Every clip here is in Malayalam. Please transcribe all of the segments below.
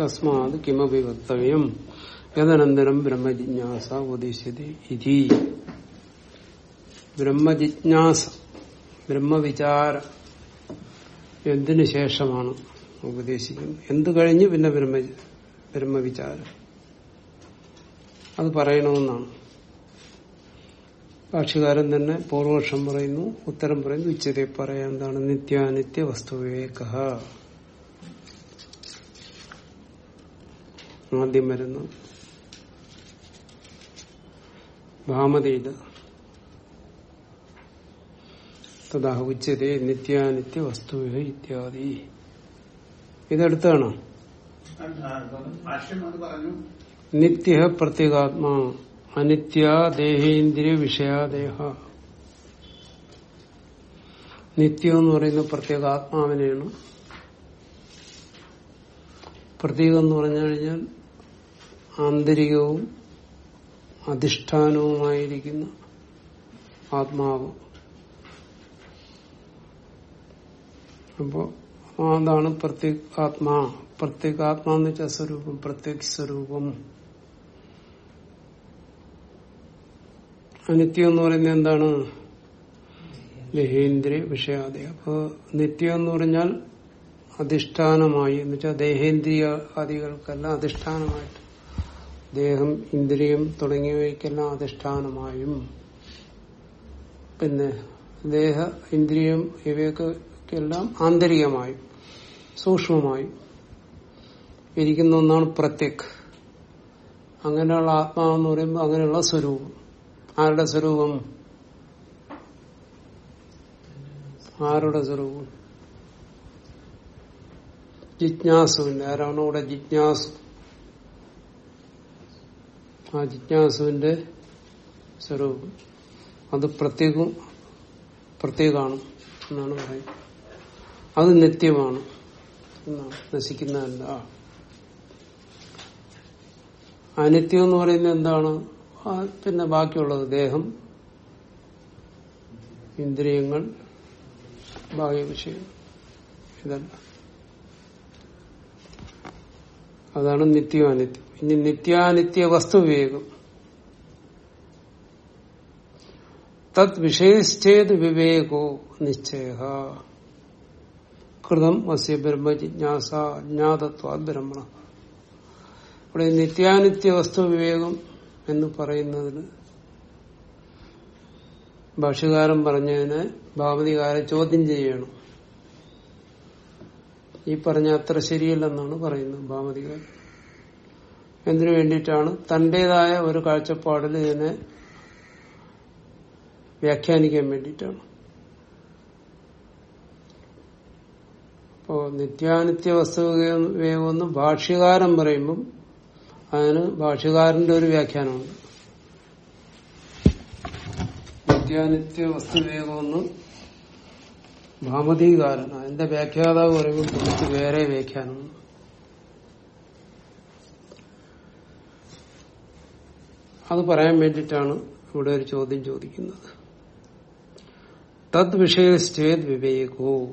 തസ്മാത് കിമപി വക്തവ്യം യദനന്തരം ബ്രഹ്മജിജ്ഞാസ ഉപദേശിച്ചത് ബ്രഹ്മജിജ്ഞാസ ബ്രഹ്മവിചാര എന്തിനു ശേഷമാണ് ഉപദേശിക്കുന്നത്? എന്ത് കഴിഞ്ഞ് പിന്നെ ബ്രഹ്മ ബ്രഹ്മവിചാരം? അത് പറയണമെന്നാണ്. ഭാഷകാരൻ തന്നെ പൂർവപക്ഷം പറയുന്നു ഉത്തരം പറയുന്നു ഉച്ചതെ പറയാൻ എന്താണ്? നിത്യാനിത്യ വസ്തുവിവേക ആദ്യം വരുന്നു. ഭാമതീത. തഥാ ഉച്ചതേ നിത്യാനിത്യ വസ്തു ഇത്യാദി. ഇതെടുത്താണോ നിത്യ പ്രത്യേകാത്മാ. അനിത്യ ദേഹേന്ദ്രിയ വിഷയാദേഹ നിത്യം എന്ന് പറയുന്ന പ്രത്യേക ആത്മാവിനെയാണ് പ്രതീകം എന്ന് പറഞ്ഞു കഴിഞ്ഞാൽ ആന്തരികവും അധിഷ്ഠാനവുമായിരിക്കുന്ന ആത്മാവ്. അപ്പോ അതാണ് പ്രത്യേകാത്മാ. പ്രത്യേകാത്മാ എന്ന് വെച്ചാൽ സ്വരൂപം പ്രത്യേക സ്വരൂപം. അനിത്യം എന്ന് പറയുന്നത് എന്താണ്? ദേഹേന്ദ്രിയ വിഷയാദി. അപ്പോ നിത്യം എന്ന് പറഞ്ഞാൽ അധിഷ്ഠാനമായി എന്ന് വെച്ചാൽ ദേഹേന്ദ്രിയ ആദികൾക്കെല്ലാം അധിഷ്ഠാനമായിട്ട് ദേഹം ഇന്ദ്രിയം തുടങ്ങിയവയ്ക്കെല്ലാം അധിഷ്ഠാനമായും പിന്നെ ദേഹ ഇന്ദ്രിയം ഇവയൊക്കെല്ലാം ആന്തരികമായും സൂക്ഷ്മമായും ഇരിക്കുന്ന ഒന്നാണ് പ്രത്യക്. അങ്ങനെയുള്ള ആത്മാവെന്ന് പറയുമ്പോൾ അങ്ങനെയുള്ള സ്വരൂപം. ആരുടെ സ്വരൂപം? ആരുടെ സ്വരൂപം? ജിജ്ഞാസുവിന്റെ ആരാണോ ഇവിടെ ജിജ്ഞാസു ആ ജിജ്ഞാസുവിന്റെ സ്വരൂപം അത് പ്രത്യേകം പ്രത്യേകമാണ് എന്നാണ് പറയുന്നത്. അത് നിത്യമാണ് എന്നാണ് നശിക്കുന്നതല്ല അനിത്യം എന്ന് പറയുന്നത് എന്താണ്? പിന്നെ ബാക്കിയുള്ളത്. ദേഹം ഇന്ദ്രിയങ്ങൾ ബാഹ്യ വിഷയം. ഇതല്ല. അതാണ് നിത്യം അനിത്യം. ഇനി നിത്യാനിത്യ വസ്തു വിവേകം തത് വിഷയശ്ചേത് വിവേകോ നിശ്ചയ. കൃതം അസ്യ ബ്രഹ്മജിജ്ഞാസ ജ്ഞാതത്വാ ബ്രഹ്മണ ഇവിടെ നിത്യാനിത്യ വസ്തു വിവേകം എന്ന് പറയുന്നതിന് ഭാഷകാരൻ പറഞ്ഞതിന് ഭാവതികാരെ ചോദ്യം ചെയ്യണം. ഈ പറഞ്ഞ അത്ര ശരിയല്ലെന്നാണ് പറയുന്നത് ഭാമതികാരൻ എന്തിനു വേണ്ടിയിട്ടാണ്? തന്റേതായ ഒരു കാഴ്ചപ്പാടിൽ ഇതിനെ വ്യാഖ്യാനിക്കാൻ വേണ്ടിയിട്ടാണ്. അപ്പോ നിത്യാനിത്യ വസ്തുവേവെന്ന് ഭാഷ്യകാരം പറയുമ്പം അതിന് ഭാഷ്യകാരന്റെ ഒരു വ്യാഖ്യാനമുണ്ട്. നിത്യാനിത്യ വസ്തു വിവേകമെന്ന് ഭാമതീകാരൻ. അതിന്റെ വ്യാഖ്യാതാവ് പറയുമ്പോൾ വേറെ വ്യാഖ്യാനമാണ് അത് പറയാൻ വേണ്ടിയിട്ടാണ് ഇവിടെ ഒരു ചോദ്യം ചോദിക്കുന്നത്. തദ് വിഷയശ്ചേത് വിവേകോ?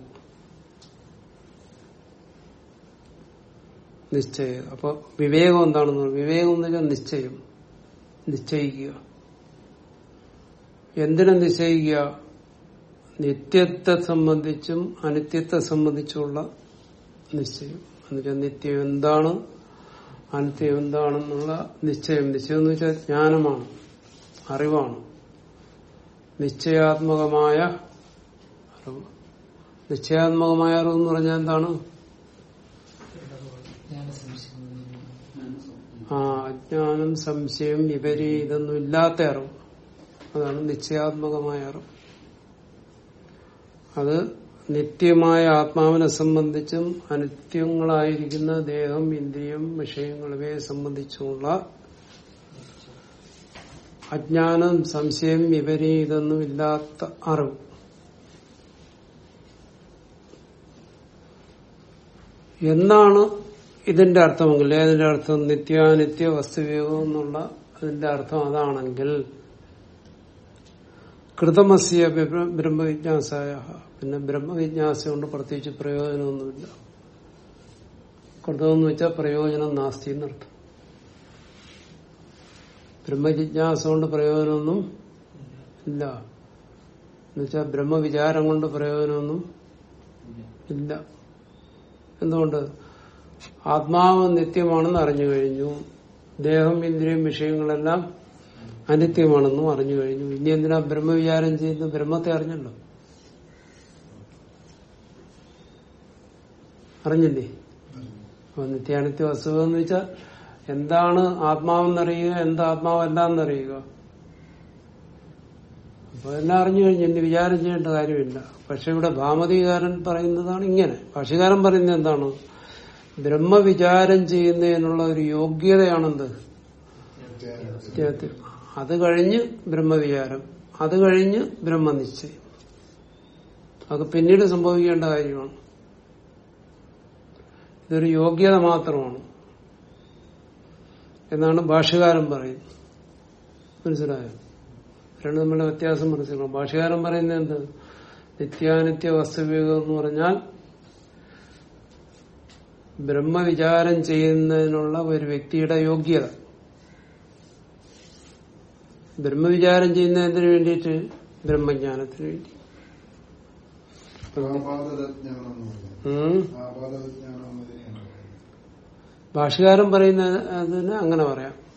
നിശ്ചയം. അപ്പൊ വിവേകം എന്താണെന്ന് വിവേകം എന്ന് വെച്ചാൽ നിശ്ചയം. നിശ്ചയിക്കുക. എന്തിനെ നിശ്ചയിക്കുക? നിത്യത്തെ സംബന്ധിച്ചും അനിത്യത്തെ സംബന്ധിച്ചുള്ള നിശ്ചയം. എന്നുവെച്ചാൽ നിത്യം എന്താണ് അനിത്യം എന്താണെന്നുള്ള നിശ്ചയം. നിശ്ചയം എന്ന് വെച്ചാൽ ജ്ഞാനമാണ് അറിവാണ്. നിശ്ചയാത്മകമായ അറിവ്. നിശ്ചയാത്മകമായ അറിവ് എന്ന് പറഞ്ഞാൽ എന്താണ്? ആ അജ്ഞാനം സംശയം വിപരീതൊന്നും ഇല്ലാത്ത അറിവ്. അതാണ് നിശ്ചയാത്മകമായ അറിവ്. അത് നിത്യമായ ആത്മാവിനെ സംബന്ധിച്ചും അനിത്യങ്ങളായിരിക്കുന്ന ദേഹം ഇന്ദ്രിയം വിഷയങ്ങൾ ഇവയെ സംബന്ധിച്ചുമുള്ള അജ്ഞാനം സംശയം വിപരീതൊന്നും ഇല്ലാത്ത അറിവ്. എന്നാണ് ഇതിന്റെ അർത്ഥമെങ്കിൽ ഏതിന്റെ അർത്ഥം? നിത്യാനിത്യ വസ്തുവിയോഗം എന്നുള്ള അതിന്റെ അർത്ഥം അതാണെങ്കിൽ കൃതമസ്യ ബ്ര- ബ്രഹ്മവിജ്ഞാസായ പിന്നെ ബ്രഹ്മവിജ്ഞാസ കൊണ്ട് പ്രത്യേകിച്ച് പ്രയോജനമൊന്നുമില്ല. കൃതം എന്ന് വെച്ചാൽ പ്രയോജനം നാസ്തി എന്നർത്ഥം. ബ്രഹ്മജിജ്ഞാസ കൊണ്ട് പ്രയോജനമൊന്നും ഇല്ല. എന്നുവെച്ചാൽ ബ്രഹ്മവിചാരം കൊണ്ട് പ്രയോജനമൊന്നും ഇല്ല. എന്തുകൊണ്ട്? ആത്മാവ് നിത്യമാണെന്ന് അറിഞ്ഞു കഴിഞ്ഞു. ദേഹം ഇന്ദ്രിയം വിഷയങ്ങളെല്ലാം അനിത്യമാണെന്നും അറിഞ്ഞു കഴിഞ്ഞു. ഇനി എന്തിനാ ബ്രഹ്മവിചാരം ചെയ്യുന്നു ബ്രഹ്മത്തെ അറിഞ്ഞല്ലോ. അറിഞ്ഞില്ലേ അപ്പൊ നിത്യാനിത്യ വസ്തുത എന്ന് വെച്ചാൽ എന്താണ് ആത്മാവെന്നറിയുക എന്താ ആത്മാവല്ല എന്നറിയുക അപ്പൊ എല്ലാം അറിഞ്ഞു കഴിഞ്ഞു ഇനി വിചാരം ചെയ്യേണ്ട കാര്യമില്ല. പക്ഷെ ഇവിടെ ഭാമതികാരൻ പറയുന്നതാണ് ഇങ്ങനെ. ഭാഷകാരൻ പറയുന്നത് എന്താണ്? ബ്രഹ്മവിചാരം ചെയ്യുന്നതിനുള്ള ഒരു യോഗ്യതയാണെന്ത്. അത് കഴിഞ്ഞ് ബ്രഹ്മവിചാരം. അത് കഴിഞ്ഞ് ബ്രഹ്മനിശ്ചയം. അത് പിന്നീട് സംഭവിക്കേണ്ട കാര്യമാണ്. ഇതൊരു യോഗ്യത മാത്രമാണ്. എന്നാണ് ഭാഷകാരൻ പറയുന്നത്. മനസ്സിലായോ? രണ്ടും തമ്മിലുള്ള വ്യത്യാസം മനസ്സിലാക്കണം. ഭാഷകാരൻ പറയുന്നത് എന്ത്? നിത്യാനിത്യ വസ്തുവിവേകം എന്ന് പറഞ്ഞാൽ ബ്രഹ്മവിചാരം ചെയ്യുന്നതിനുള്ള ഒരു വ്യക്തിയുടെ യോഗ്യത. ബ്രഹ്മവിചാരം ചെയ്യുന്നതിന് വേണ്ടിയിട്ട്? ബ്രഹ്മജ്ഞാനത്തിന് വേണ്ടി ആപാദജ്ഞാനം എന്ന് പറയുന്നത് ഉം. ആപാദജ്ഞാനം എന്നതിനെയാണ് പറയുന്നത്. ഭാഷകാരൻ പറയുന്ന അതിന് അങ്ങനെ പറയാം.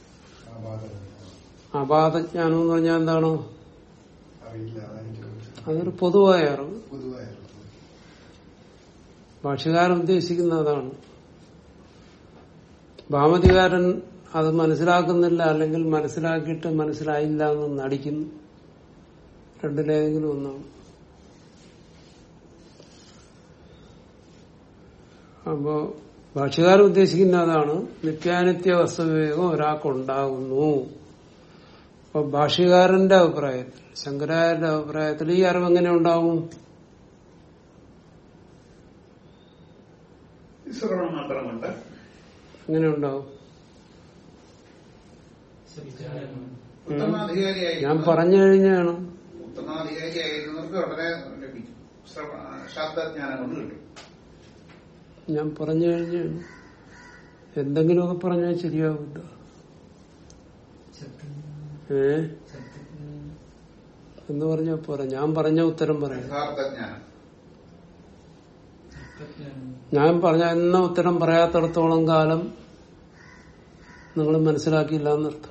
അപാതജ്ഞാനം എന്ന് പറഞ്ഞാൽ എന്താണ്? അതൊരു പൊതുവായ അറിവ്. ഭാഷകാരൻ ഉദ്ദേശിക്കുന്ന അതാണ്. ഭാമതികാരൻ അത് മനസ്സിലാക്കുന്നില്ല അല്ലെങ്കിൽ മനസ്സിലാക്കിയിട്ട് മനസ്സിലായില്ല എന്ന് നടിക്കുന്നു രണ്ടിലേതെങ്കിലും ഒന്നാണ്. അപ്പോ ഭാഷകാരൻ ഉദ്ദേശിക്കുന്ന അതാണ് നിത്യാനിത്യ വസ്തുവിവേകം ഒരാൾക്കുണ്ടാകുന്നു. അപ്പൊ ഭാഷകാരന്റെ അഭിപ്രായത്തിൽ ശങ്കരാചാര്യന്റെ അഭിപ്രായത്തിൽ ഈ അറിവ് എങ്ങനെ ഉണ്ടാവും എങ്ങനെ ഉണ്ടാവും ഞാൻ പറഞ്ഞു കഴിഞ്ഞാണ്. ഉത്തമാധികാരിയായിരുന്നവർക്ക് വളരെ ലഭിക്കും. ശബ്ദജ്ഞാനം കൊണ്ട് കിട്ടും. ഞാൻ പറഞ്ഞു കഴിഞ്ഞു എന്തെങ്കിലുമൊക്കെ പറഞ്ഞാൽ ശരിയാവില്ല ഏ? എന്ന് പറഞ്ഞാ പോരാ. ഞാൻ പറഞ്ഞ ഉത്തരം പറയാം. ഞാൻ പറഞ്ഞ എന്ന ഉത്തരം പറയാത്തടത്തോളം കാലം നിങ്ങൾ മനസ്സിലാക്കിയില്ല എന്നർത്ഥം.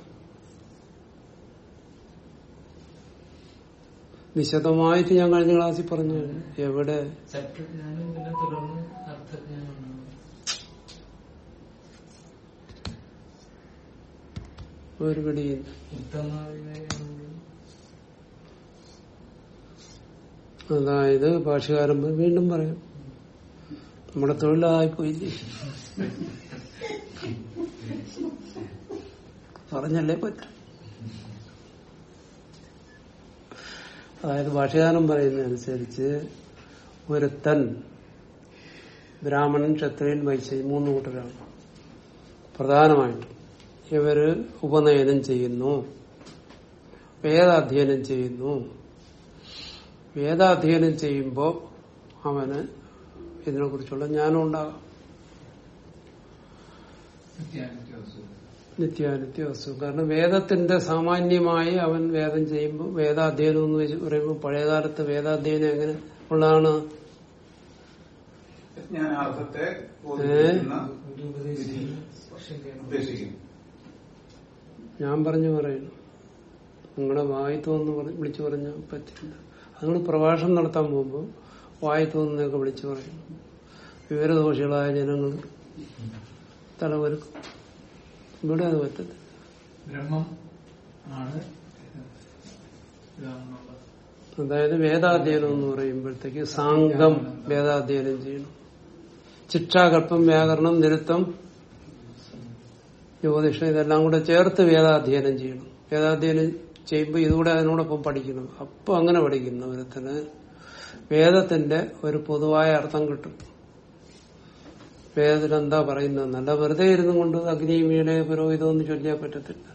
വിശദമായിട്ട് ഞാൻ കഴിഞ്ഞ ക്ലാസ്സിൽ പറഞ്ഞു. എവിടെ സത്യജ്ഞാനം പിന്നെ തുടർന്ന് അർത്ഥജ്ഞാനം ഉണ്ടാവും ഒരു പിടി അതായത് ഭാഷകാരൻ വീണ്ടും പറയാം. നമ്മുടെ തൊഴിലായിപ്പോയില്ലേ? പറഞ്ഞല്ലേ പറ്റും. അതായത് ഭാഷകാരൻ പറയുന്നതനുസരിച്ച് ഒരുത്തൻ ബ്രാഹ്മണൻ ക്ഷത്രിയൻ വൈശ്യൻ മൂന്ന് കൂട്ടരാണ്. പ്രധാനമായിട്ടും ഇവർ ഉപനയനം ചെയ്യുന്നു. വേദാധ്യയനം ചെയ്യുന്നു. വേദാധ്യയനം ചെയ്യുമ്പോൾ അവന് ഇതിനെ കുറിച്ചുള്ള ജ്ഞാനം ഉണ്ടാകാം നിത്യാനിത്യ വസ്തു കാരണം വേദത്തിന്റെ സാമാന്യമായി അവൻ വേദം ചെയ്യുമ്പോൾ വേദാധ്യയനം എന്ന് വെച്ച് പറയുമ്പോൾ പഴയകാലത്ത് വേദാധ്യയനം എങ്ങനെ ഉള്ളതാണ്? ജ്ഞാനാർത്ഥത്തെ ബോധിപ്പിക്കുന്ന ഒരു ഉപദേശിക്കും ശരിയാണ് ഉദ്ദേശിക്കും ഞാൻ പറഞ്ഞു പറയുന്നു നിങ്ങളുടെ വായി തോന്നുന്നു വിളിച്ചു പറഞ്ഞാൽ പറ്റില്ല. നിങ്ങൾ പ്രഭാഷണം നടത്താൻ പോകുമ്പോൾ വായി തോന്നുന്നതൊക്കെ വിളിച്ചു പറയും വിവരദോഷികളായ ജനങ്ങൾ തലവരുക്കും ഇവിടെ അത് പറ്റത്തില്ല. അതായത് വേദാധ്യയനം എന്ന് പറയുമ്പോഴത്തേക്ക് സാംഗം വേദാധ്യയനം ചെയ്യണം. ശിക്ഷാകല്പം വ്യാകരണം നിരുത്തം ജ്യോതിഷം ഇതെല്ലാം കൂടെ ചേർത്ത് വേദാധ്യയനം ചെയ്യണം. വേദാധ്യയനം ചെയ്യുമ്പോൾ ഇതുകൂടെ അതിനോടൊപ്പം പഠിക്കണം. അപ്പൊ അങ്ങനെ പഠിക്കുന്ന. വിധത്തിന് വേദത്തിന്റെ ഒരു പൊതുവായ അർത്ഥം കിട്ടും. വേദത്തിൽ എന്താ പറയുന്നത്? നല്ല വെറുതെ ഇരുന്നും കൊണ്ട് അഗ്നി വീണേ പുരോഹിതം എന്ന് ചൊല്ലിയാൽ പറ്റത്തില്ല.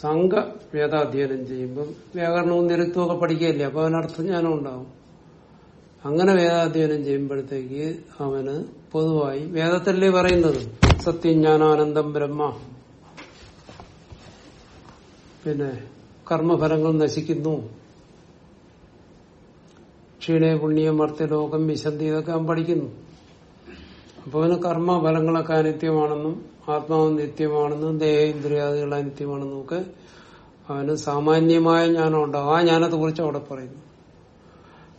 സംഘ വേദാധ്യയനം ചെയ്യുമ്പം വ്യാകരണവും നിരത്തുമൊക്കെ പഠിക്കുകയല്ലേ? അപ്പൊ അതിനർത്ഥം ജ്ഞാനം ഉണ്ടാവും. അങ്ങനെ വേദാധ്യയനം ചെയ്യുമ്പോഴത്തേക്ക് അവന് പൊതുവായി വേദത്തിലേ പറയുന്നത്? സത്യം ജ്ഞാനാനന്ദം ബ്രഹ്മ. പിന്നെ കർമ്മഫലങ്ങൾ നശിക്കുന്നു. ക്ഷീണേ പുണ്യം മർത്യലോകം വിശന്തി ഇതൊക്കെ അവൻ പഠിക്കുന്നു. അപ്പൊ അവന് കർമ്മഫലങ്ങളൊക്കെ അനിത്യമാണെന്നും ആത്മാവ് നിത്യമാണെന്നും ദേഹേന്ദ്രിയാദികൾ അനിത്യമാണെന്നും ഒക്കെ അവന് സാമാന്യമായ ജ്ഞാനം ഉണ്ടാവും ആ ജ്ഞാനത്തെ കുറിച്ച് അവിടെ പറയുന്നു.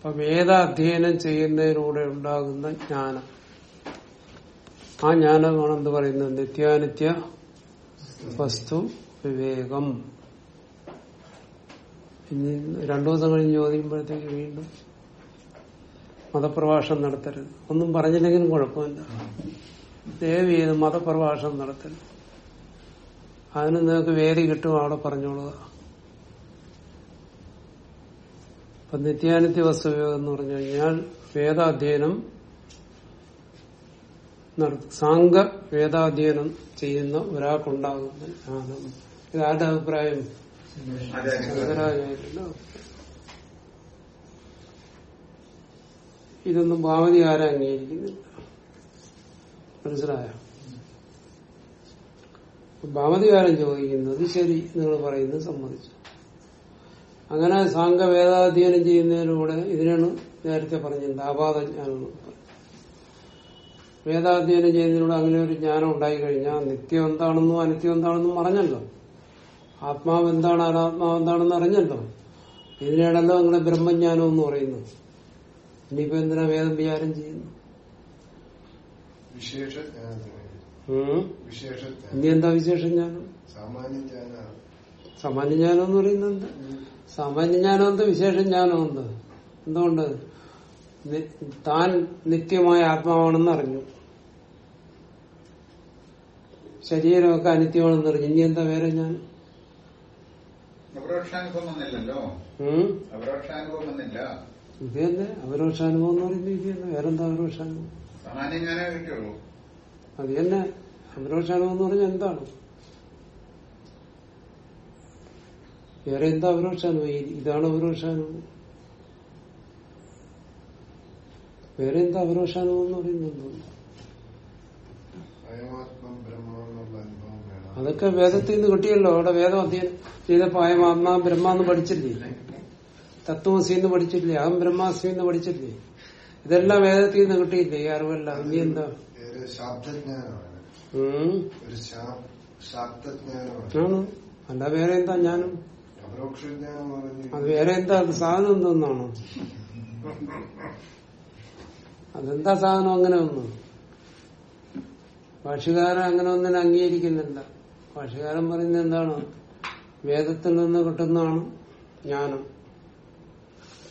അപ്പൊ വേദ അധ്യയനം ചെയ്യുന്നതിലൂടെ ഉണ്ടാകുന്ന ജ്ഞാനം. ആ ജ്ഞാനമാണ് എന്ത് പറയുന്നത്? നിത്യാനിത്യ വസ്തു വിവേകം. ഇനി രണ്ടു ദിവസം കഴിഞ്ഞ് ചോദിക്കുമ്പോഴത്തേക്ക് വീണ്ടും മതപ്രഭാഷണം നടത്തരുത്. ഒന്നും പറഞ്ഞില്ലെങ്കിലും കുഴപ്പമില്ല. ദേവി മതപ്രഭാഷണം നടത്തരുത്. അതിന് നിങ്ങൾക്ക് വേദി കിട്ടും അവിടെ പറഞ്ഞോളുക. അപ്പൊ നിത്യാനിത്യ വസ്തുവിയോഗം എന്ന് പറഞ്ഞു കഴിഞ്ഞാൽ വേദാധ്യയനം സാങ്ക വേദാധ്യയനം ചെയ്യുന്ന ഒരാൾക്കുണ്ടാകുന്ന ജ്ഞാനം ഇത് ആരുടെ അഭിപ്രായം? ഇതൊന്നും ഭാവതി ആരും അംഗീകരിക്കുന്നില്ല മനസ്സിലായോ? ഭാവതികാരം ചോദിക്കുന്നത്? ശരി നിങ്ങൾ പറയുന്നത് സമ്മതിച്ചു. അങ്ങനെ സാങ്ക വേദാധ്യയനം ചെയ്യുന്നതിലൂടെ ഇതിനാണ് നേരത്തെ പറഞ്ഞത് ആപാതജ്ഞാനം എന്ന് പറയുന്നത്. വേദാധ്യയനം ചെയ്യുന്നതിലൂടെ അങ്ങനെ ഒരു ജ്ഞാനം ഉണ്ടായി കഴിഞ്ഞാൽ നിത്യം എന്താണെന്നും അനിത്യം എന്താണെന്നും അറിഞ്ഞല്ലോ. ആത്മാവ് എന്താണ് അനാത്മാവ് എന്താണെന്ന് അറിഞ്ഞല്ലോ. ഇതിനാണല്ലോ അങ്ങനെ ബ്രഹ്മജ്ഞാനം എന്ന് പറയുന്നു. ഇനിയിപ്പോ എന്തിനാ വേദം വിചാരം ചെയ്യുന്നു? ജ്ഞാനം ഇനി എന്താ വിശേഷം ജ്ഞാനം സാമാന്യ ജ്ഞാനം എന്ന് പറയുന്നത് എന്താ? സാമാന്യ ജ്ഞാനം എന്ത് എന്തുകൊണ്ട്? താൻ നിത്യമായ ആത്മാവാണെന്ന് അറിഞ്ഞു. ശരീരമൊക്കെ അനിത്യമാണെന്ന് അറിഞ്ഞു. ഇനി എന്താ വേറെ ഞാൻ? ഉം? അപരോക്ഷാനുഭവം എന്ന് പറയുന്നത് ഇത് തന്നെ. വേറെന്താ അപരോക്ഷാനുഭവം? അത് തന്നെ. അപരോക്ഷാനുഭവം എന്ന് പറഞ്ഞാൽ എന്താണ്? വേറെ എന്താ അപരോക്ഷാനുഭവം ഇതാണ് അപരോക്ഷാനുഭവം വേറെ എന്താ അപരോക്ഷാനുഭവം എന്ന് ബ്രഹ്മം വേണം. അതൊക്കെ വേദത്തിൽ നിന്ന് കിട്ടിയല്ലോ. അവിടെ വേദം അധ്യയനം ചെയ്തപ്പോ അയം ആത്മാ ബ്രഹ്മാന്ന് പഠിച്ചില്ലേ? തത്വമസിന്ന് പഠിച്ചില്ലേ അഹം ബ്രഹ്മാസ്മിന്ന് പഠിച്ചില്ലേ ഇതെല്ലാം വേദത്തിൽ നിന്ന് കിട്ടിയില്ലേ? ഈ അറിവെല്ലാം. ഇനി എന്താ? ശാബ്ദജ്ഞാനമാണ്. അല്ല വേറെ എന്താ ഞാനും? അത് വേറെ എന്താ സാധനം എന്തെന്നാണോ? അതെന്താ സാധനം അങ്ങനെ ഒന്നും? ഭാഷകാരൻ അങ്ങനെ ഒന്നിനെ അംഗീകരിക്കുന്നില്ല. ഭാഷകാരൻ പറയുന്നത് എന്താണ്? വേദത്തിൽ നിന്ന് കിട്ടുന്നതാണ് ജ്ഞാനം.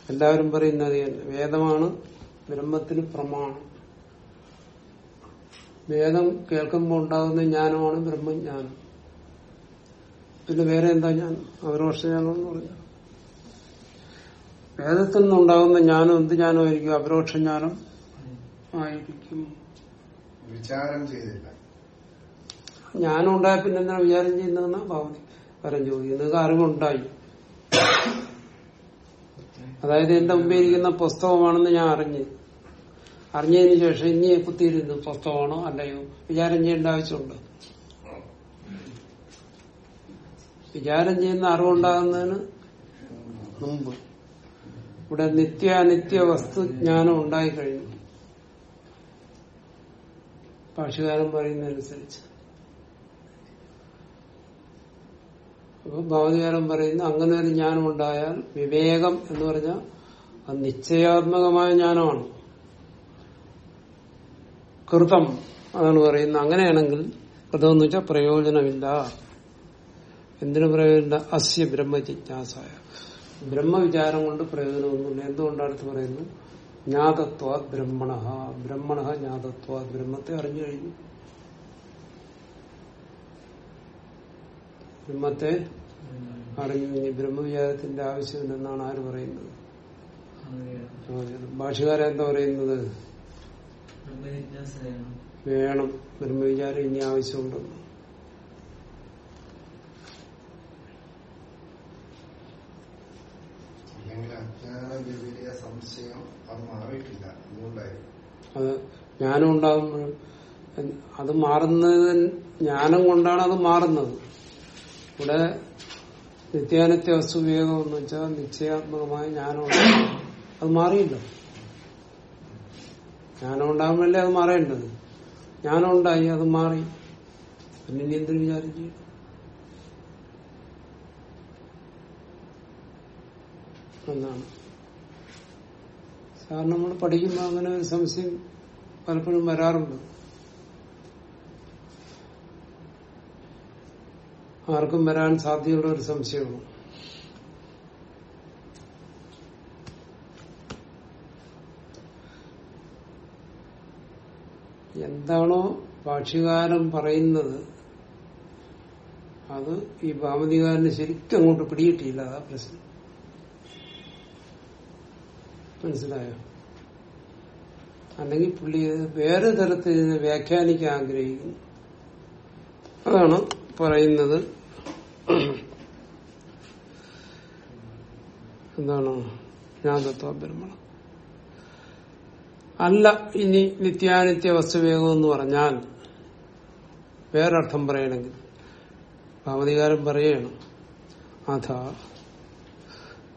എല്ലാവരും പറയുന്നത് വേദമാണ് ബ്രഹ്മത്തിന് പ്രമാണം. വേദം കേൾക്കുമ്പോൾ ഉണ്ടാകുന്ന ജ്ഞാനമാണ് ബ്രഹ്മജ്ഞാനം. പിന്നെ വേറെ എന്താ ഞാൻ? അപരോക്ഷജ്ഞാനം എന്ന് പറഞ്ഞു വേദത്തിൽ നിന്നുണ്ടാകുന്ന ജ്ഞാനം എന്ത് ജ്ഞാനമായിരിക്കും? അപരോക്ഷ ജ്ഞാനം ആയിരിക്കും. വിചാരം ചെയ്തില്ല. ജ്ഞാനം ഉണ്ടായ പിന്നെ എന്താണ് വിചാരം ചെയ്യുന്നതെന്നാ ഭാവതി വരം ചോദിക്കുന്നത്. നിങ്ങൾക്ക് അറിവുണ്ടായി. അതായത് എന്റെ മുമ്പിൽ ഇരിക്കുന്ന പുസ്തകമാണെന്ന് ഞാൻ അറിഞ്ഞ്. അറിഞ്ഞതിന് ശേഷം ഇനി കുത്തിയിരുന്നു പുസ്തകമാണോ അല്ലയോ? വിചാരം ചെയ്യേണ്ട ആവശ്യമുണ്ട്? വിചാരം ചെയ്യുന്ന അറിവുണ്ടാകുന്നതിന് മുമ്പ് ഇവിടെ നിത്യ അനിത്യ വസ്തുജ്ഞാനം ഉണ്ടായിക്കഴിഞ്ഞു ഭാഷകാരൻ പറയുന്നതനുസരിച്ച്. അപ്പൊ ഭാവതികാരൻ പറയുന്നു അങ്ങനെ ഒരു ജ്ഞാനം ഉണ്ടായാൽ വിവേകം എന്ന് പറഞ്ഞാൽ അത് നിശ്ചയാത്മകമായ ജ്ഞാനമാണ്. കൃതം അതാണ് പറയുന്നത്. അങ്ങനെയാണെങ്കിൽ കൃതം എന്ന് വെച്ചാൽ പ്രയോജനമില്ല. എന്തിനു പ്രയോജനമില്ല അസ്യ ബ്രഹ്മജിജ്ഞാസായ ബ്രഹ്മവിചാരം കൊണ്ട് പ്രയോജനമൊന്നുമില്ല. എന്തുകൊണ്ടാണ് അടുത്ത് പറയുന്നത്? ജ്ഞാതത്വ ബ്രഹ്മണ. ബ്രഹ്മണ ജ്ഞാതത്വ. ബ്രഹ്മത്തെ അറിഞ്ഞു കഴിഞ്ഞു. ബ്രഹ്മത്തെ അറിഞ്ഞു ഇനി ബ്രഹ്മവിചാരത്തിന്റെ ആവശ്യമില്ലെന്നാണ് ആര് പറയുന്നത്? ഭാഷകാരൻ എന്താ പറയുന്നത്? വേണം. ബ്രഹ്മവിചാരം ഇനി ആവശ്യമുണ്ടെന്ന്. അത് ജ്ഞാനം ഉണ്ടാകുമ്പോൾ അത് മാറുന്നത് ജ്ഞാനം കൊണ്ടാണ് അത് മാറുന്നത്. ഇവിടെ നിത്യാനിത്യ വസ്തുവിവേകം എന്ന് വെച്ചാൽ നിശ്ചയാത്മകമായ ജ്ഞാനം. അത് മാറിയില്ല. ജ്ഞാനം ഉണ്ടാകുമ്പോഴല്ലേ അത് മാറേണ്ടത്? ജ്ഞാനം ഉണ്ടായി അത് മാറി. പിന്നെ എന്തിനു വിചാരം എന്നാണ്. സാറിന് നമ്മൾ പഠിക്കുമ്പോൾ അങ്ങനെ ഒരു സംശയം പലപ്പോഴും വരാറുണ്ട്. ആർക്കും വരാൻ സാധ്യതയുള്ള ഒരു സംശയമാണ്. എന്താണോ ഭാഷ്യകാരൻ പറയുന്നത് അത് ഈ ഭാമതികാരന് ശരിക്കും അങ്ങോട്ട് പിടികിട്ടിയില്ല. അതാ പ്രശ്നം. മനസ്സിലായോ? അല്ലെങ്കിൽ പുള്ളി വേറെ തരത്തിൽ വ്യാഖ്യാനിക്കാൻ ആഗ്രഹിക്കുന്നു. അതാണ് പറയുന്നത്. എന്താണ് ജ്ഞാതത്വ ബ്രഹ്മണം അല്ല ഇനി നിത്യാനിത്യ വസ്തുവേഗം എന്ന് പറഞ്ഞാൽ വേറെ അർത്ഥം പറയണമെങ്കിൽ. ഭാവതികാരം പറയണം. അഥ